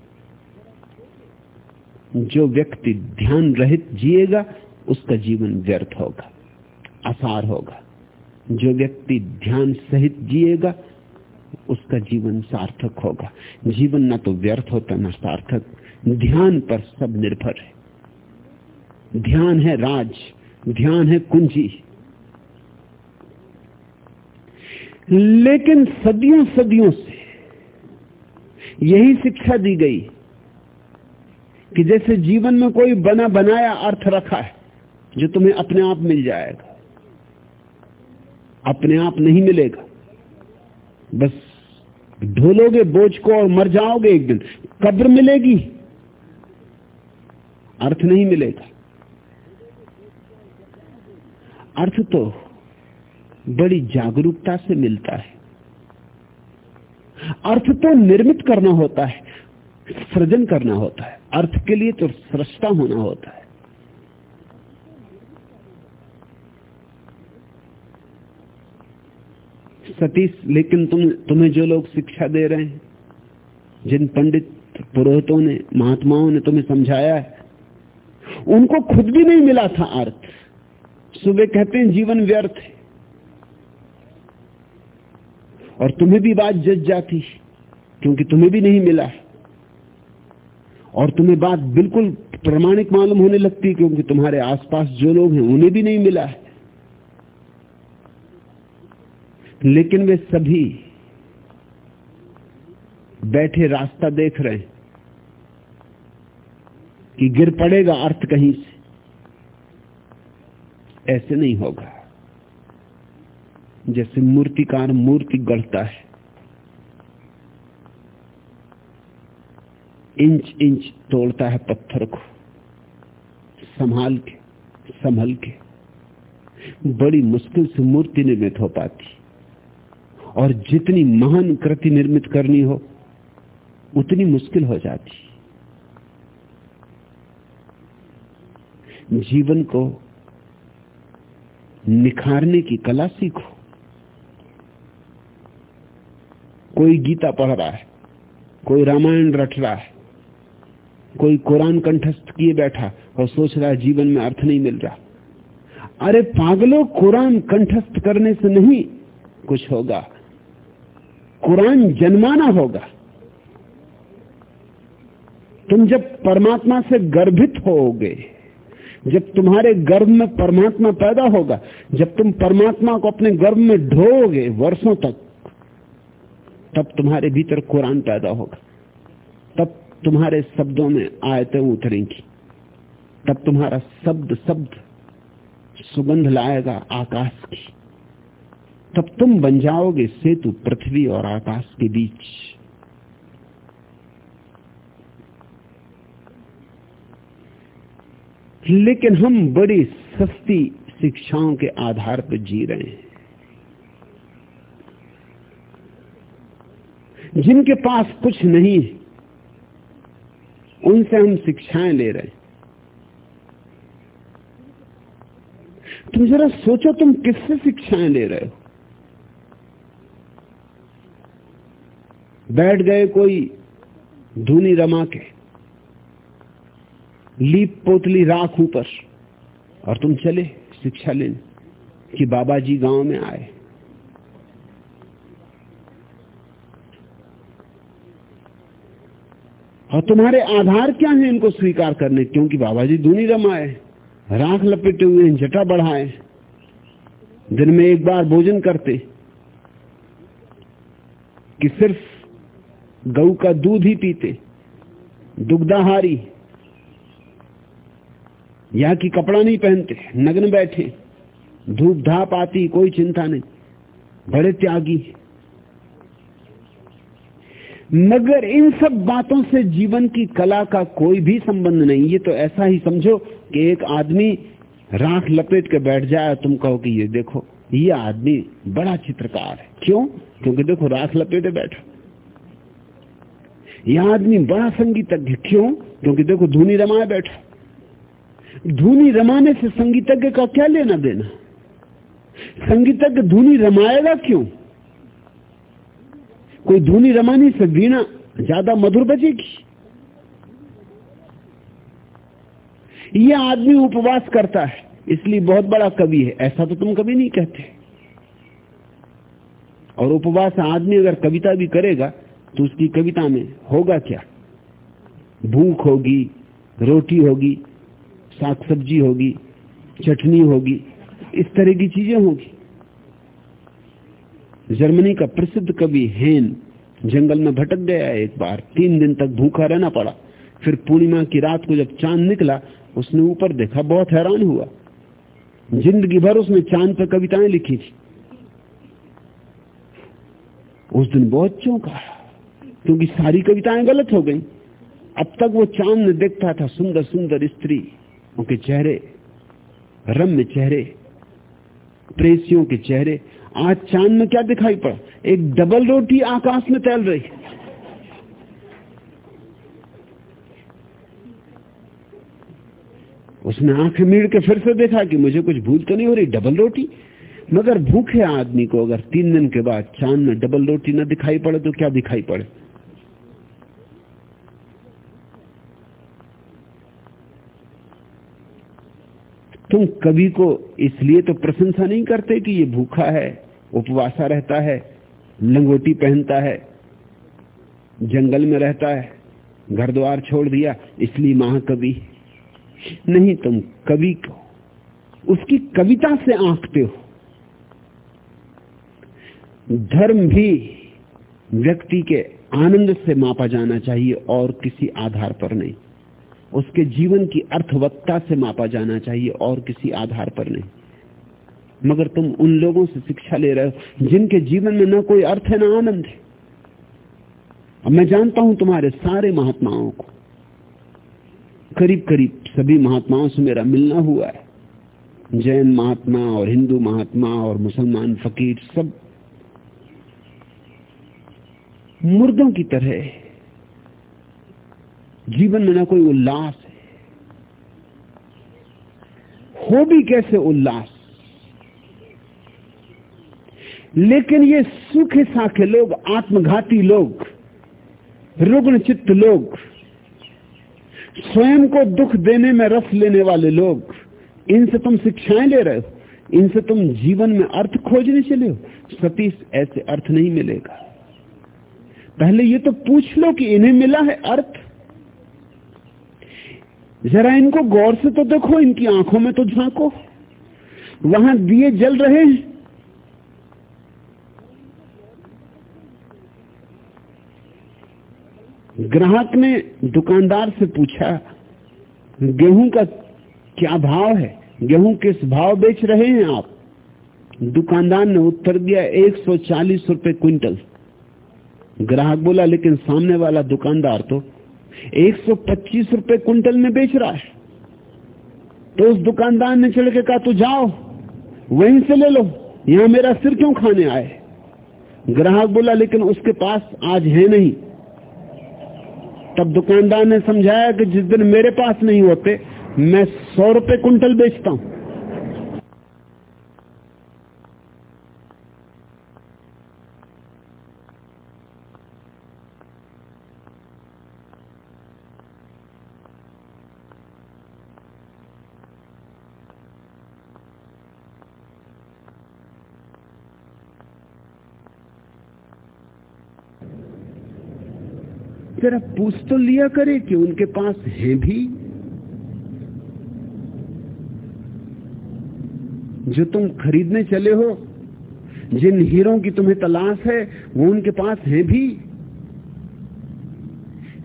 जो व्यक्ति ध्यान रहित जिएगा, उसका जीवन व्यर्थ होगा आसार होगा। जो व्यक्ति ध्यान सहित जिएगा, उसका जीवन सार्थक होगा। जीवन ना तो व्यर्थ होता, ना सार्थक। ध्यान पर सब निर्भर है। ध्यान है राज, ध्यान है कुंजी। लेकिन सदियों सदियों से यही शिक्षा दी गई कि जैसे जीवन में कोई बना बनाया अर्थ रखा है, जो तुम्हें अपने आप मिल जाएगा। अपने आप नहीं मिलेगा। बस ढोलोगे बोझ को और मर जाओगे एक दिन। कब्र मिलेगी। अर्थ नहीं मिलेगा। अर्थ तो बड़ी जागरूकता से मिलता है। अर्थ तो निर्मित करना होता है, सृजन करना होता है। अर्थ के लिए तो सृष्टा होना होता है। सतीश, लेकिन तुम, तुम्हें जो लोग शिक्षा दे रहे हैं, जिन पंडित पुरोहितों ने, महात्माओं ने तुम्हें समझाया है उनको खुद भी नहीं मिला था अर्थ। सुबह कहते हैं, जीवन व्यर्थ है। और तुम्हें भी बात जज जाती क्योंकि तुम्हें भी नहीं मिला और तुम्हें बात बिल्कुल प्रमाणिक मालूम होने लगती क्योंकि तुम्हारे आसपास जो लोग हैं, उन्हें भी नहीं मिला है। लेकिन वे सभी बैठे रास्ता देख रहे हैं। कि गिर पड़ेगा अर्थ कहीं से। ऐसे नहीं होगा। जैसे मूर्तिकार मूर्ति गढ़ता है। इंच इंच तोड़ता है पत्थर को। संभाल के, संभल के। बड़ी मुश्किल से मूर्ति निर्मित हो पाती। और जितनी महान कृति निर्मित करनी हो, उतनी मुश्किल हो जाती। जीवन को निखारने की कला सीखो। कोई गीता पढ़ रहा है, कोई रामायण रट रहा है, कोई कुरान कंठस्थ किए बैठा और सोच रहा है जीवन में अर्थ नहीं मिल रहा। अरे पागलों, कुरान कंठस्थ करने से नहीं कुछ होगा। कुरान जन्माना होगा। तुम जब परमात्मा से गर्भित होोगे जब तुम्हारे गर्भ में परमात्मा पैदा होगा, जब तुम परमात्मा को अपने गर्भ में ढोगे वर्षों तक, तब तुम्हारे भीतर कुरान पैदा होगा। तब तुम्हारे शब्दों में आयतें उतरेंगी। तब तुम्हारा शब्द शब्द सुगंध लाएगा आकाश की। तब तुम बन जाओगे सेतु, पृथ्वी और आकाश के बीच। लेकिन हम बड़ी सस्ती शिक्षाओं के आधार पर जी रहे हैं। जिनके पास कुछ नहीं है, उनसे हम शिक्षाएँ ले रहे हैं। तुम जरा सोचो, तुम किससे शिक्षाएँ ले रहे हो? बैठ गए कोई धूनी रमा के लीप पोतली राख ऊपर। और तुम चले शिक्षा लेने कि बाबा जी गाँव में आए। और तुम्हारे आधार क्या है इनको स्वीकार करने? क्योंकि बाबा जी दूनी रमाए, राख लपेटे हुए हैं, जटा बढ़ाए। दिन में एक बार भोजन करते कि सिर्फ़ गऊ का दूध ही पीते। दुग्धाहारी या कि कपड़ा नहीं पहनते, नग्न बैठे। धूप धाप आती, कोई चिंता नहीं। बड़े त्यागी मगर इन सब बातों से जीवन की कला का कोई भी संबंध नहीं। ये तो ऐसा ही समझो कि एक आदमी राख लपेट के बैठ जाए तुम कहो कि ये देखो, ये आदमी बड़ा चित्रकार है। क्यों? क्योंकि देखो, राख लपेटे बैठो। यह आदमी बड़ा संगीतज्ञ क्यों? क्योंकि देखो, धुनी रमाए बैठो। धुनी रमाने से संगीतज्ञ का क्या लेना देना? संगीतज्ञ धुनी रमाएगा क्यों? कोई धुनी रमाने से वीणा ज़्यादा मधुर बजेगी? यह आदमी उपवास करता है, इसलिए बहुत बड़ा कवि है। ऐसा तो तुम कभी नहीं कहते। और उपवास आदमी अगर कविता भी करेगा तो उसकी कविता में होगा क्या? भूख होगी, रोटी होगी साग सब्ज़ी होगी, चटनी होगी, इस तरह की चीज़ें होगी। जर्मनी का प्रसिद्ध कवि हेन जंगल में भटक गया एक बार, तीन दिन तक भूखा रहना पड़ा। फिर पूर्णिमा की रात को जब चाँद निकला, उसने ऊपर देखा, बहुत हैरान हुआ। ज़िंदगी भर उसने चाँद पर कविताएँ लिखी थी। उस दिन बहुत चौंका, क्योंकि सारी कविताएँ गलत हो गई। अब तक वो चाँद देखता था सुंदर सुंदर स्त्री। उनके चेहरे रम्य चेहरे, प्रेसियों के चेहरे, आज चाँद में क्या दिखाई पड़ा? एक डबल रोटी आकाश में तैल रही। उसने आँखें मीड़ के फिर से देखा कि मुझे कुछ भूल तो नहीं हो रही, डबल रोटी? मगर भूखे आदमी को अगर तीन दिन के बाद चाँद में डबल रोटी न दिखाई पड़े तो क्या दिखाई पड़े? तुम कवि को इसलिए तो प्रशंसा नहीं करते कि ये भूखा है, उपवासा रहता है, लंगोटी पहनता है, जंगल में रहता है घर द्वार छोड़ दिया, इसलिए महाकवि। नहीं, तुम कवि को उसकी कविता से आंकते हो। धर्म भी व्यक्ति के आनंद से मापा जाना चाहिए और किसी आधार पर नहीं। उसके जीवन की अर्थवत्ता से मापा जाना चाहिए और किसी आधार पर नहीं। मगर तुम उन लोगों से शिक्षा ले रहे हो जिनके जीवन में न कोई अर्थ है, ना आनंद है। अब मैं जानता हूँ तुम्हारे सारे महात्माओं को। करीब करीब सभी महात्माओं से मेरा मिलना हुआ है। जैन महात्मा और हिंदू महात्मा और मुसलमान, फकीर सब। मुर्दों की तरह जीवन में ना कोई उल्लास है। हो भी कैसे उल्लास? लेकिन ये सूखे साखे लोग, आत्मघाती लोग रुग्ण चित्त लोग, स्वयं को दुख देने में रस लेने वाले लोग, इनसे तुम शिक्षाएँ ले रहे हो, इनसे तुम जीवन में अर्थ खोजने चले हो सतीश ऐसे अर्थ नहीं मिलेगा। पहले ये तो पूछ लो कि इन्हें मिला है अर्थ? जरा इनको गौर से तो देखो, इनकी आँखों में तो झांको। वहाँ दिए जल रहे हैं। ग्राहक ने दुकानदार से पूछा, गेहूँ का क्या भाव है? गेहूँ किस भाव बेच रहे हैं आप? दुकानदार ने उत्तर दिया 140 रुपए क्विंटल। ग्राहक बोला, लेकिन सामने वाला दुकानदार तो 125 रुपए क्विंटल में बेच रहा है। तो उस दुकानदार ने चढ़ के कहा, तू जाओ, वहीं से ले लो, यहाँ मेरा सिर क्यों खाने आए? ग्राहक बोला, लेकिन उसके पास आज है नहीं। तब दुकानदार ने समझाया कि जिस दिन मेरे पास नहीं होते, मैं सौ रुपए कुंटल बेचता हूँ। जरा पूछ तो लिया करे कि उनके पास है भी। जो तुम खरीदने चले हो, जिन हीरों की तुम्हें तलाश है, वो उनके पास है भी।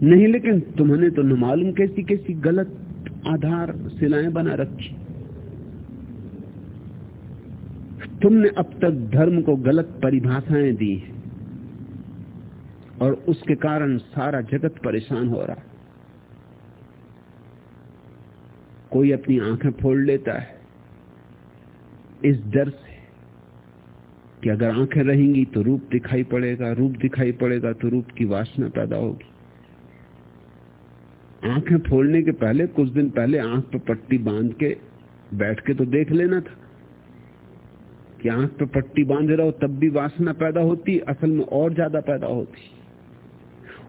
नहीं, लेकिन तुम्हें तो न मालूम कैसी कैसी गलत आधार सिलाएँ बना रखी। तुमने अब तक धर्म को गलत परिभाषाएँ दी है। और उसके कारण सारा जगत परेशान हो रहा कोई अपनी आँखें फोड़ लेता है। इस डर से कि अगर आँखें रहेंगी तो रूप दिखाई पड़ेगा, रूप दिखाई पड़ेगा तो रूप की वासना पैदा होगी। आँखें फोड़ने के पहले, कुछ दिन पहले आँख पर पट्टी बाँध के बैठ के तो देख लेना था कि आँख पर पट्टी बाँध रहा हो तब भी वासना पैदा होती, असल में और ज़्यादा पैदा होती।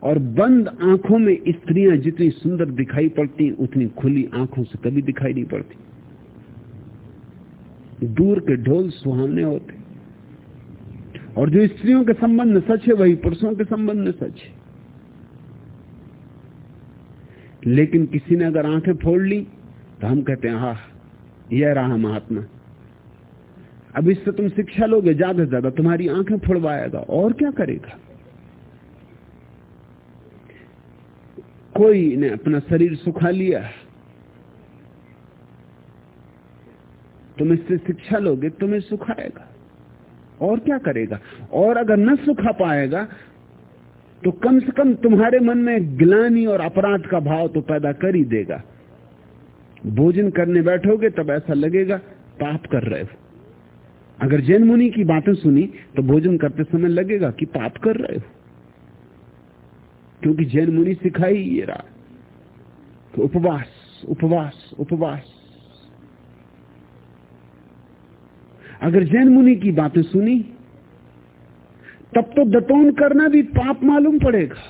और बंद आँखों में स्त्रियाँ जितनी सुंदर दिखाई पड़ती, उतनी खुली आँखों से कभी दिखाई नहीं पड़ती। दूर के ढोल सुहावने होते। और जो स्त्रियों के संबंध में सच है, वही पुरुषों के संबंध में सच है। लेकिन किसी ने अगर आँखें फोड़ ली तो हम कहते हैं हा यह रहा महात्मा। अब इससे तुम शिक्षा लोगे, ज़्यादा से ज़्यादा तुम्हारी आँखें फोड़वाएगा, और क्या करेगा? कोई ने अपना शरीर सुखा लिया तुम इससे शिक्षा लोगे, तुम्हें सुखाएगा। और क्या करेगा? और अगर न सुखा पाएगा तो कम से कम तुम्हारे मन में ग्लानी और अपराध का भाव तो पैदा कर ही देगा। भोजन करने बैठोगे, तब ऐसा लगेगा, पाप कर रहे हो। अगर जैन मुनि की बातें सुनी तो भोजन करते समय लगेगा कि पाप कर रहे हो। क्योंकि जैन मुनि सिखाई ये रहा तो उपवास उपवास उपवास। अगर जैन मुनि की बातें सुनी, तब तो दतौन करना भी पाप मालूम पड़ेगा,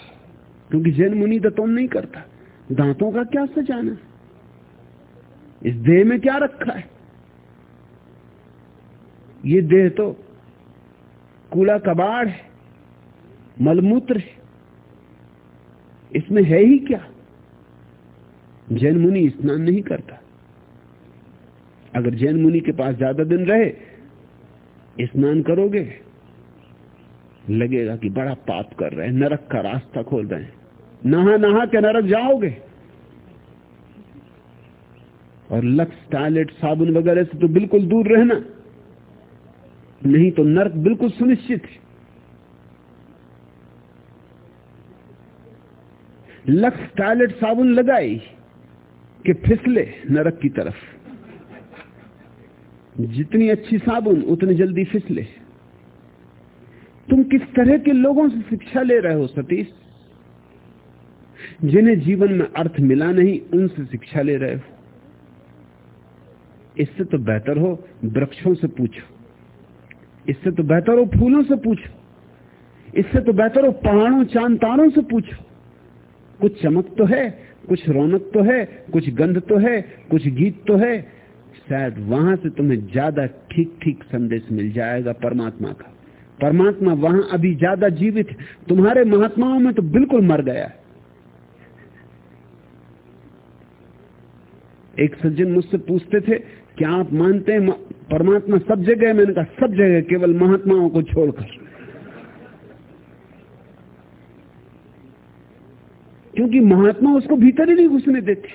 क्योंकि जैन मुनि दतौन नहीं करता। दांतों का क्या सजाना? इस देह में क्या रखा है? ये देह तो कूड़ा कबाड़ है, मलमूत्र है। इसमें है ही क्या? जैन मुनि स्नान नहीं करता। अगर जैन मुनि के पास ज़्यादा दिन रहे, स्नान करोगे, लगेगा कि बड़ा पाप कर रहे हैं, नरक का रास्ता खोल रहे हैं। नहा नहा के नरक जाओगे। और लक्स, टॉयलेट, साबुन वगैरह से तो बिल्कुल दूर रहना। नहीं तो नरक बिल्कुल सुनिश्चित है। लक्स टॉयलेट साबुन लगाई कि फिसले नरक की तरफ़। जितनी अच्छी साबुन, उतनी जल्दी फिसले। तुम किस तरह के लोगों से शिक्षा ले रहे हो, सतीश? जिन्हें जीवन में अर्थ मिला नहीं, उनसे शिक्षा ले रहे हो। इससे तो बेहतर हो वृक्षों से पूछो। इससे तो बेहतर हो फूलों से पूछो। इससे तो बेहतर हो पहाड़ों, चाँद, तारों से पूछो। कुछ चमक तो है, कुछ रौनक तो है, कुछ गंध तो है, कुछ गीत तो है। शायद वहाँ से तुम्हें ज़्यादा ठीक ठीक संदेश मिल जाएगा परमात्मा का। परमात्मा वहाँ अभी ज़्यादा जीवित, तुम्हारे महात्माओं में तो बिल्कुल मर गया एक सज्जन मुझसे पूछते थे, क्या आप मानते हैं परमात्मा सब जगह मैंने कहा, सब जगह, केवल महात्माओं को छोड़कर। क्योंकि महात्मा उसको भीतर ही नहीं घुसने देते।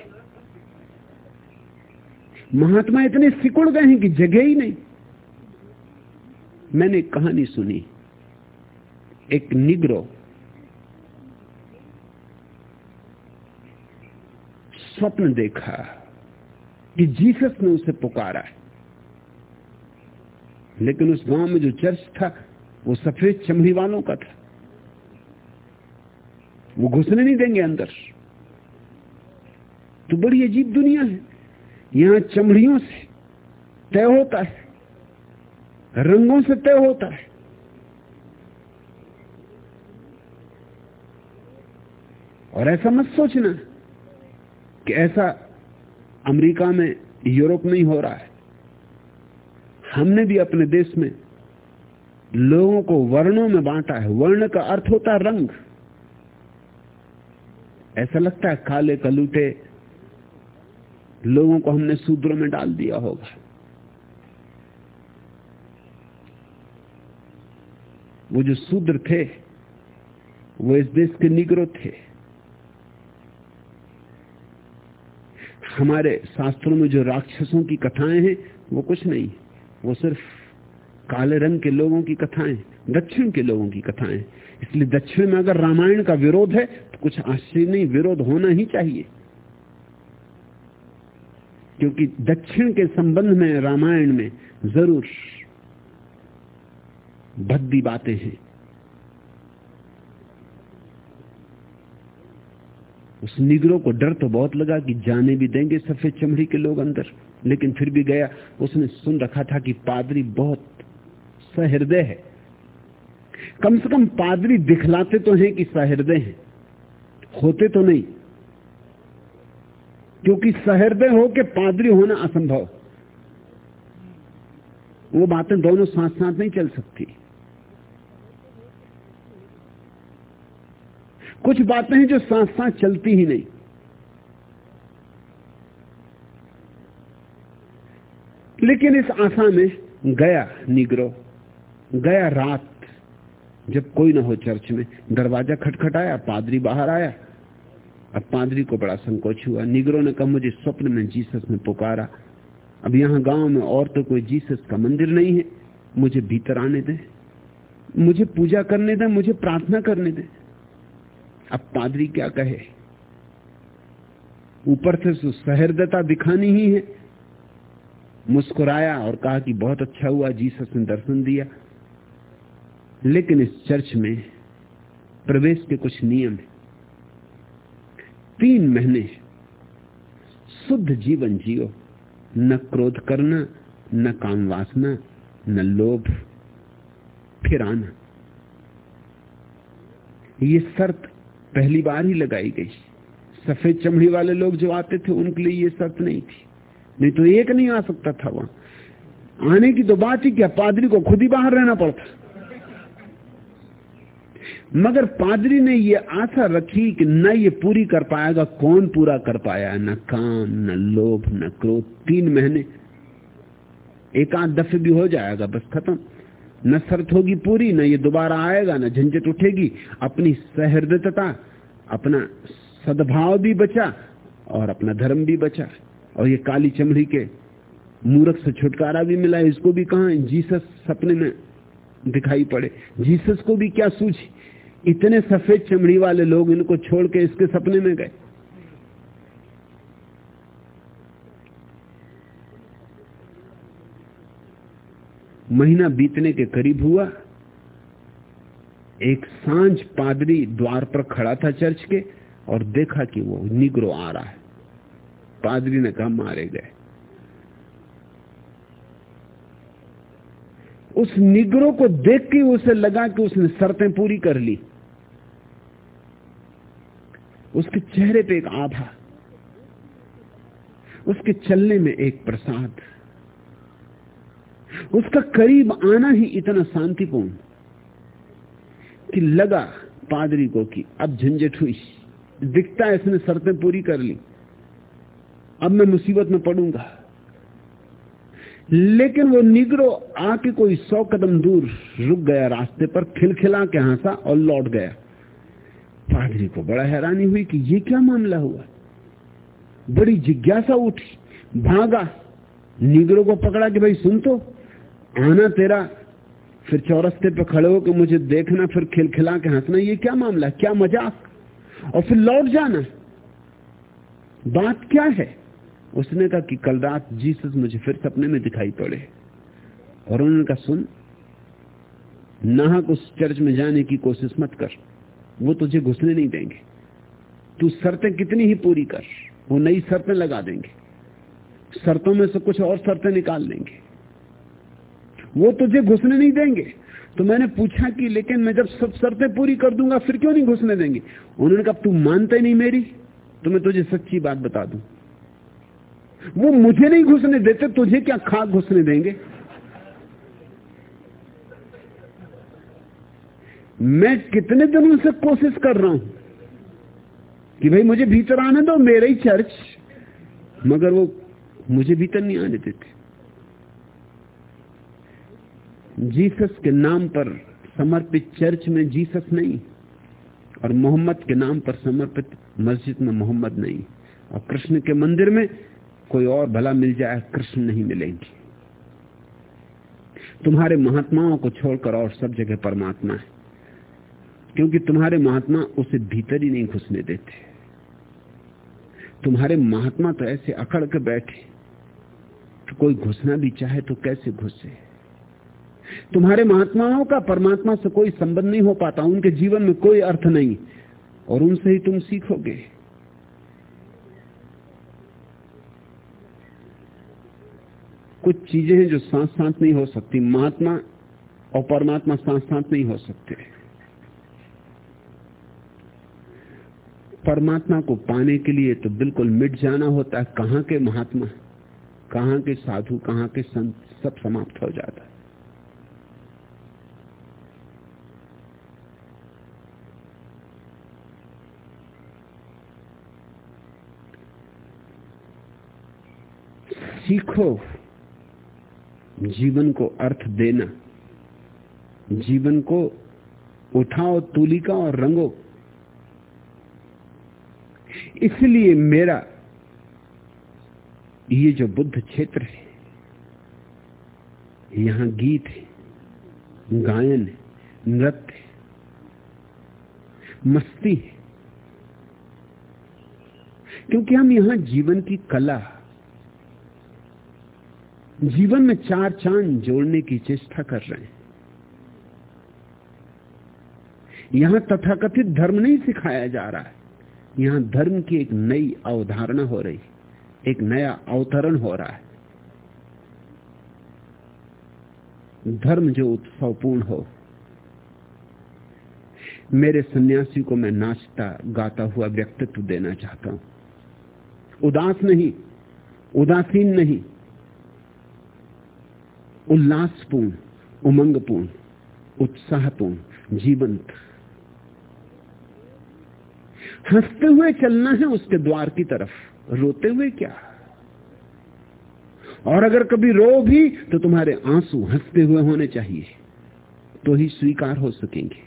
महात्मा इतने सिकुड़ गए हैं कि जगह ही नहीं। मैंने कहानी सुनी। एक निग्रो स्वप्न देखा कि जीसस ने उसे पुकारा है। लेकिन उस गाँव में जो चर्च था, वो सफ़ेद चमड़ी वालों का था। वो घुसने नहीं देंगे अंदर। तो बड़ी अजीब दुनिया है। यहाँ चमड़ियों से तय होता है। रंगों से तय होता है। और ऐसा मत सोचना कि ऐसा अमेरिका में, यूरोप में ही हो रहा है। हमने भी अपने देश में लोगों को वर्णों में बांटा है। वर्ण का अर्थ होता है रंग। ऐसा लगता है काले कलूटे लोगों को हमने सूत्रों में डाल दिया होगा। वो जो सूद्र थे, वो इस देश के निग्रो थे। हमारे शास्त्रों में जो राक्षसों की कथाएँ हैं, वो कुछ नहीं, वो सिर्फ़ काले रंग के लोगों की कथाएँ, दक्षिण के लोगों की कथाएँ। इसलिए दक्षिण में अगर रामायण का विरोध है कुछ आश्चर्य नहीं, विरोध होना ही चाहिए। क्योंकि दक्षिण के संबंध में, रामायण में ज़रूर भद्दी बातें हैं। उस निगरों को डर तो बहुत लगा कि जाने भी देंगे सफ़ेद चमड़ी के लोग अंदर, लेकिन फिर भी गया, उसने सुन रखा था कि पादरी बहुत सहृदय है। कम से कम पादरी दिखलाते तो हैं कि सहृदय हैं। होते तो नहीं। क्योंकि सहृदय हो के पादरी होना असंभव। वो बातें दोनों साथ साथ नहीं चल सकती। कुछ बातें हैं जो साथ साथ चलती ही नहीं। लेकिन इस आशा में गया निग्रो, गया रात। जब कोई ना हो चर्च में, दरवाज़ा खटखटाया पादरी बाहर आया। अब पादरी को बड़ा संकोच हुआ। निगरों ने कहा, मुझे स्वप्न में जीसस ने पुकारा। अब यहाँ गाँव में और तो कोई जीसस का मंदिर नहीं है। मुझे भीतर आने दे। मुझे पूजा करने दे, मुझे प्रार्थना करने दे। अब पादरी क्या कहे? ऊपर से सहृदता दिखानी ही है। मुस्कुराया और कहा कि बहुत अच्छा हुआ, जीसस ने दर्शन दिया। लेकिन इस चर्च में प्रवेश के कुछ नियम है। तीन महीने शुद्ध जीवन जियो। न क्रोध करना, न काम वासना, न लोभ फिर आना ये शर्त पहली बार ही लगाई गई। सफ़ेद चमड़ी वाले लोग जो आते थे, उनके लिए ये शर्त नहीं थी। नहीं तो एक नहीं आ सकता था वहाँ। आने की तो बात ही क्या? पादरी को खुद ही बाहर रहना पड़ता। मगर पादरी ने ये आशा रखी कि न ये पूरी कर पाएगा, कौन पूरा कर पाया? न काम, न लोभ, न क्रोध। तीन महीने एक आध दफे भी हो जाएगा, बस खत्म। न शर्त होगी पूरी, न ये दोबारा आएगा, न झंझट उठेगी। अपनी सहृदयता, अपना सद्भाव भी बचा और अपना धर्म भी बचा। और ये काली चमड़ी के मूर्ख से छुटकारा भी मिला, इसको भी कहा, जीसस सपने में दिखाई पड़े। जीसस को भी क्या सूझी? इतने सफ़ेद चमड़ी वाले लोग इनको छोड़ के इसके सपने में गए। महीना बीतने के करीब हुआ। एक साँझ पादरी द्वार पर खड़ा था चर्च के और देखा कि वो निग्रो आ रहा है। पादरी ने कहा, मारे गए। उस निग्रो को देख के उसे लगा कि उसने शर्तें पूरी कर ली। उसके चेहरे पे एक आभा, उसके चलने में एक प्रसाद, उसका करीब आना ही इतना शांतिपूर्ण कि लगा पादरी को कि अब झंझट हुई, दिखता है इसने शर्तें पूरी कर ली, अब मैं मुसीबत में पड़ूँगा। लेकिन वो निगरो आके कोई सौ कदम दूर रुक गया रास्ते पर, खिलखिला के हंसा और लौट गया। पादरी को बड़ा हैरानी हुई कि ये क्या मामला हुआ। बड़ी जिज्ञासा उठी, भागा, निगरों को पकड़ा कि भाई सुन तो आना तेरा, फिर चौरस्ते पे खड़े हो कि मुझे देखना, फिर खिलखिला के हंसना, ये क्या मामला, क्या मज़ाक? और फिर लौट जाना। बात क्या है? उसने कहा कि कल रात जीसस मुझे फिर सपने में दिखाई पड़े। और उन्होंने कहा, सुन, नाहक उस चर्च में जाने की कोशिश मत कर। वो तुझे घुसने नहीं देंगे। तू शर्तें कितनी ही पूरी कर, वो नई शर्तें लगा देंगे। शर्तों में से कुछ और शर्तें निकाल लेंगे। वो तुझे घुसने नहीं देंगे। तो मैंने पूछा कि, लेकिन मैं जब सब शर्तें पूरी कर दूँगा, फिर क्यों नहीं घुसने देंगे? उन्होंने कहा, तू मानते नहीं मेरी। तो मैं तुझे सच्ची बात बता दूँ। वो मुझे नहीं घुसने देते, तुझे क्या खाक घुसने देंगे? मैं कितने दिनों से कोशिश कर रहा हूँ कि भाई मुझे भीतर आने दो, मेरे ही चर्च। मगर वो मुझे भीतर नहीं आने देते। जीसस के नाम पर समर्पित चर्च में जीसस नहीं, और मोहम्मद के नाम पर समर्पित मस्जिद में मोहम्मद नहीं। और कृष्ण के मंदिर में कोई और भला मिल जाए, कृष्ण नहीं मिलेंगे। तुम्हारे महात्माओं को छोड़कर और सब जगह परमात्मा है। क्योंकि तुम्हारे महात्मा उसे भीतर ही नहीं घुसने देते। तुम्हारे महात्मा तो ऐसे अकड़ के बैठे। तो कोई घुसना भी चाहे तो कैसे घुसे? तुम्हारे महात्माओं का परमात्मा से कोई संबंध नहीं हो पाता, उनके जीवन में कोई अर्थ नहीं, और उनसे ही तुम सीखोगे। कुछ चीज़ें हैं जो सांस सांस नहीं हो सकती, महात्मा और परमात्मा सांस सांस नहीं हो सकते। परमात्मा को पाने के लिए तो बिल्कुल मिट जाना होता है। कहाँ के महात्मा? कहाँ के साधु? कहाँ के संत? सब समाप्त हो जाता है। सीखो जीवन को अर्थ देना। जीवन को उठाओ, तुलिका और रंगो। इसलिए मेरा ये जो बुद्ध क्षेत्र है, यहाँ गीत है, गायन है, नृत्य है, मस्ती है। क्योंकि हम यहाँ जीवन की कला, जीवन में चार चाँद जोड़ने की चेष्टा कर रहे हैं। यहाँ तथाकथित धर्म नहीं सिखाया जा रहा है। यहाँ धर्म की एक नई अवधारणा हो रही एक नया अवतरण हो रहा है। धर्म जो उत्सवपूर्ण हो, मेरे सन्यासी को मैं नाचता, गाता हुआ व्यक्तित्व देना चाहता हूँ। उदास नहीं, उदासीन नहीं, उल्लासपूर्ण, उमंगपूर्ण, उत्साहपूर्ण, जीवंत हँसते हुए चलना है उसके द्वार की तरफ़। रोते हुए क्या? और अगर कभी रो भी तो तुम्हारे आँसू हँसते हुए होने चाहिए तो ही स्वीकार हो सकेंगे।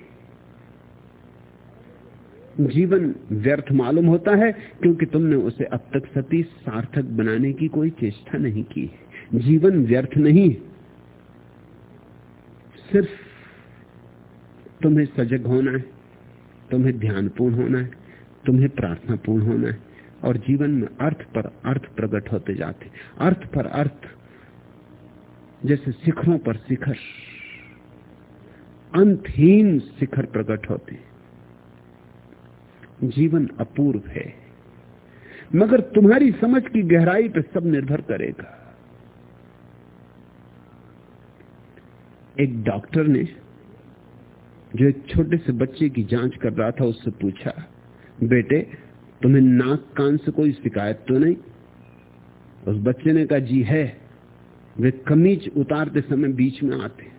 जीवन व्यर्थ मालूम होता है, क्योंकि तुमने उसे अब तक सती सार्थक बनाने की कोई चेष्टा नहीं की। जीवन व्यर्थ नहीं। सिर्फ़ तुम्हें सजग होना है, तुम्हें ध्यानपूर्ण होना है। तुम्हें प्रार्थना पूर्ण होना है और जीवन में अर्थ पर अर्थ प्रकट होते जाते। अर्थ पर अर्थ, जैसे शिखरों पर शिखर, अंतहीन शिखर प्रकट होते जीवन अपूर्व है, मगर तुम्हारी समझ की गहराई पर सब निर्भर करेगा। एक डॉक्टर ने, जो एक छोटे से बच्चे की जाँच कर रहा था, उससे पूछा बेटे, तुम्हें नाक कान से कोई शिकायत तो नहीं? उस बच्चे ने कहा, जी है, वे कमीज उतारते समय बीच में आते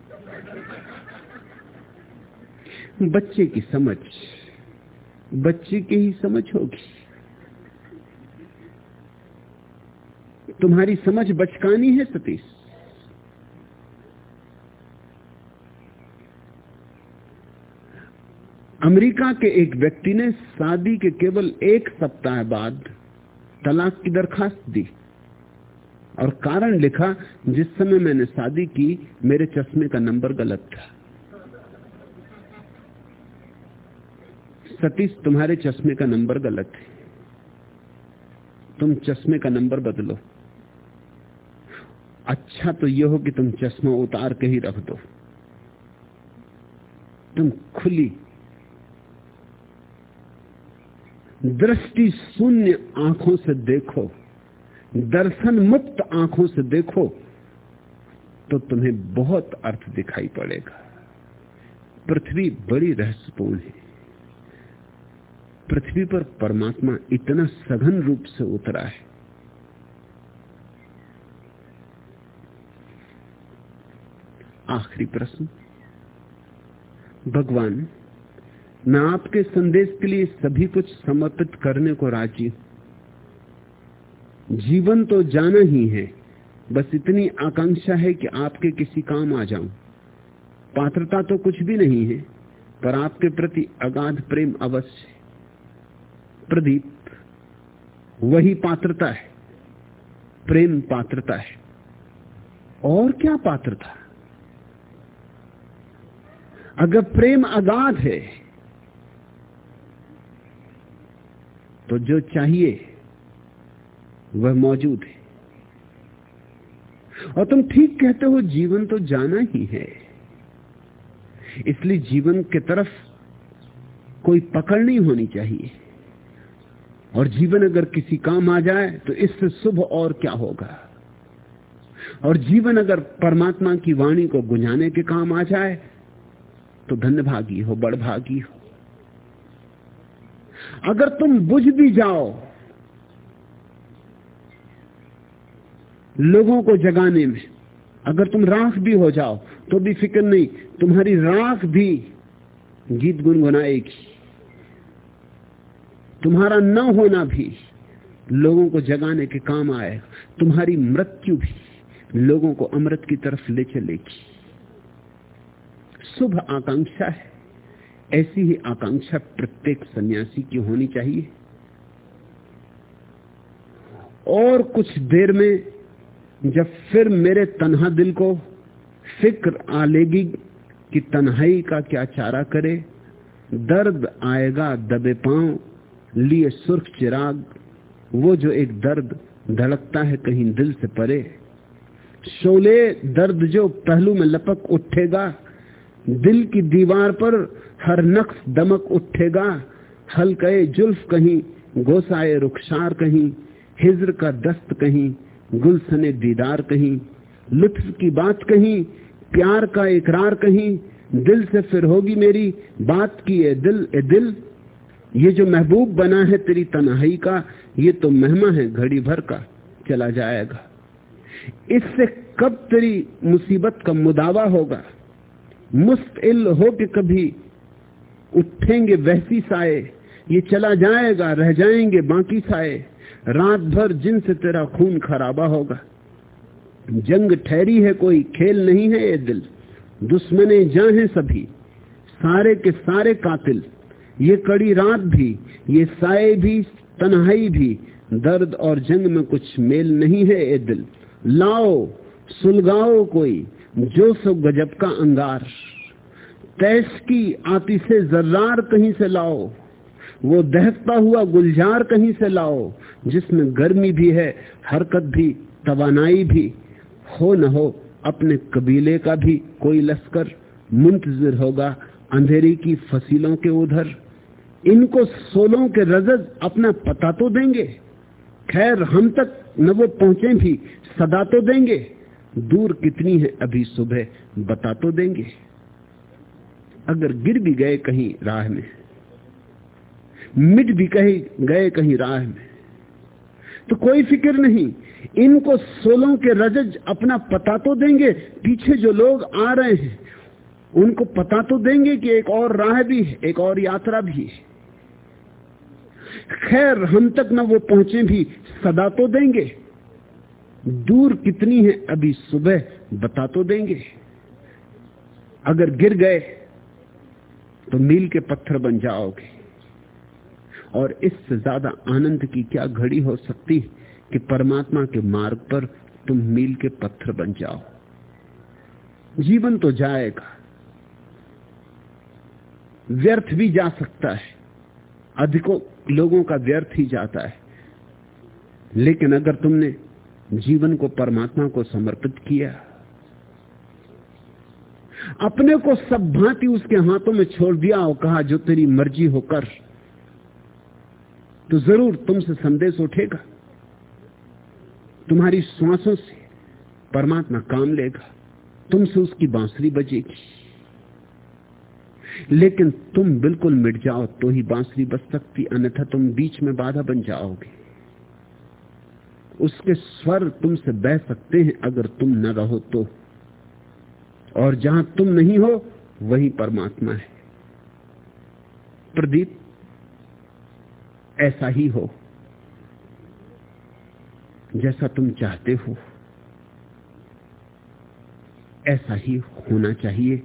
बच्चे की समझ, बच्चे की ही समझ होगी। तुम्हारी समझ बचकानी है, सतीश। अमेरिका के एक व्यक्ति ने शादी के केवल एक सप्ताह बाद तलाक की दरखास्त दी और कारण लिखा, जिस समय मैंने शादी की, मेरे चश्मे का नंबर गलत था। सतीश, तुम्हारे चश्मे का नंबर गलत है। तुम चश्मे का नंबर बदलो। अच्छा तो यह हो कि तुम चश्मा उतार के ही रख दो। तुम खुली दृष्टि शून्य आँखों से देखो, दर्शन मुक्त आँखों से देखो तो तुम्हें बहुत अर्थ दिखाई पड़ेगा। पृथ्वी बड़ी रहस्यपूर्ण है। पृथ्वी पर परमात्मा इतना सघन रूप से उतरा है। आखिरी प्रश्न। भगवान मैं आपके संदेश के लिए सभी कुछ समर्पित करने को राज़ी हूँ। जीवन तो जाना ही है, बस इतनी आकांक्षा है कि आपके किसी काम आ जाऊँ। पात्रता तो कुछ भी नहीं है, पर आपके प्रति अगाध प्रेम अवश्य प्रदीप, वही पात्रता है, प्रेम पात्रता है। और क्या पात्रता? अगर प्रेम अगाध है तो जो चाहिए, वह मौजूद है। और तुम ठीक कहते हो, जीवन तो जाना ही है। इसलिए जीवन की तरफ़ कोई पकड़ नहीं होनी चाहिए। और जीवन अगर किसी काम आ जाए तो इससे शुभ और क्या होगा? और जीवन अगर परमात्मा की वाणी को गुंजाने के काम आ जाए तो धन्यभागी हो बड़भागी हो। अगर तुम बुझ भी जाओ, लोगों को जगाने में, अगर तुम राख भी हो जाओ तो भी फ़िक्र नहीं, तुम्हारी राख भी गीत गुनगुनाएगी। तुम्हारा न होना भी लोगों को जगाने के काम आएगा, तुम्हारी मृत्यु भी लोगों को अमृत की तरफ़ ले चलेगी। शुभ आकांक्षा है। ऐसी ही आकांक्षा प्रत्येक सन्यासी की होनी चाहिए। और कुछ देर में जब फिर मेरे तनहा दिल को फ़िक्र आ लेगी कि तन्हाई का क्या चारा करे, दर्द आएगा दबे पाँव, लिए सुर्ख चिराग, वो जो एक दर्द धड़कता है कहीं दिल से परे। शोले दर्द जो पहलू में लपक उठेगा, दिल की दीवार पर हर नक्श दमक उठेगा, हल्के जुल्फ कहीं, गोसाए रुखसार कहीं, हिजर का दस्त कहीं, गुलसने दीदार कहीं, लुत्फ की बात कहीं, प्यार का इकरार कहीं, दिल से फिर होगी मेरी बात की ए दिल ए दिल। ये जो महबूब बना है तेरी तनाई का, ये तो महमा है घड़ी भर का, चला जाएगा। इससे कब तेरी मुसीबत का मुदावा होगा? मुस्तइल हो के कभी उठेंगे, वैसी साए। ये चला जाएगा, रह जाएँगे, बाकी साए। रात भर जिनसे तेरा खून खराबा होगा। जंग ठहरी है कोई, खेल नहीं है ये दिल। दुश्मने जा हैं सभी, सारे के सारे कातिल। ये कड़ी रात भी, ये साए भी, तन्हाई भी। दर्द और जंग में कुछ मेल नहीं है ये दिल। लाओ, सुलगाओ कोई, जो सो गजब का अंगार। तैश की आती से जर्रार कहीं से लाओ, वो दहकता हुआ गुलजार कहीं से लाओ, जिसमें गर्मी भी है, हरकत भी, तवानाई भी, हो न हो, अपने कबीले का भी कोई लश्कर मुंतजर होगा अंधेरी की फसीलों के उधर। इनको सोलों के रजज अपना पता तो देंगे। खैर, हम तक न वो पहुँचे भी, सदा तो देंगे। दूर कितनी है अभी सुबह, बता तो देंगे। अगर गिर भी गए कहीं राह में, मिट भी कहीं गए कहीं राह में तो कोई फ़िक्र नहीं। इनको सोलों के रजज अपना पता तो देंगे, पीछे जो लोग आ रहे हैं, उनको पता तो देंगे कि एक और राह भी है, एक और यात्रा भी है। खैर, हम तक न वो पहुँचे भी, सदा तो देंगे। दूर कितनी है अभी सुबह, बता तो देंगे। अगर गिर गए तो मील के पत्थर बन जाओगे। और इससे ज़्यादा आनंद की क्या घड़ी हो सकती कि परमात्मा के मार्ग पर तुम मील के पत्थर बन जाओ? जीवन तो जाएगा। व्यर्थ भी जा सकता है। अधिकों लोगों का व्यर्थ ही जाता है। लेकिन अगर तुमने जीवन को परमात्मा को समर्पित किया अपने को सब भांति उसके हाथों में छोड़ दिया और कहा, जो तेरी मर्ज़ी हो कर तो ज़रूर तुमसे संदेश उठेगा। तुम्हारी श्वासों से परमात्मा काम लेगा। तुमसे उसकी बांसुरी बजेगी। लेकिन तुम बिल्कुल मिट जाओ तो ही बांसुरी बज सकती, अन्यथा तुम बीच में बाधा बन जाओगे। उसके स्वर तुमसे बह सकते हैं, अगर तुम न रहो तो। और जहाँ तुम नहीं हो, वही परमात्मा है। प्रदीप, ऐसा ही हो, जैसा तुम चाहते हो। ऐसा ही होना चाहिए,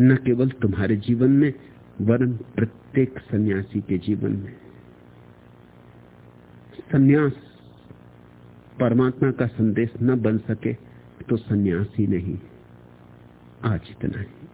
न केवल तुम्हारे जीवन में, वरन प्रत्येक सन्यासी के जीवन में। सन्यास, परमात्मा का संदेश न बन सके तो सन्यासी नहीं। आज इतना ही।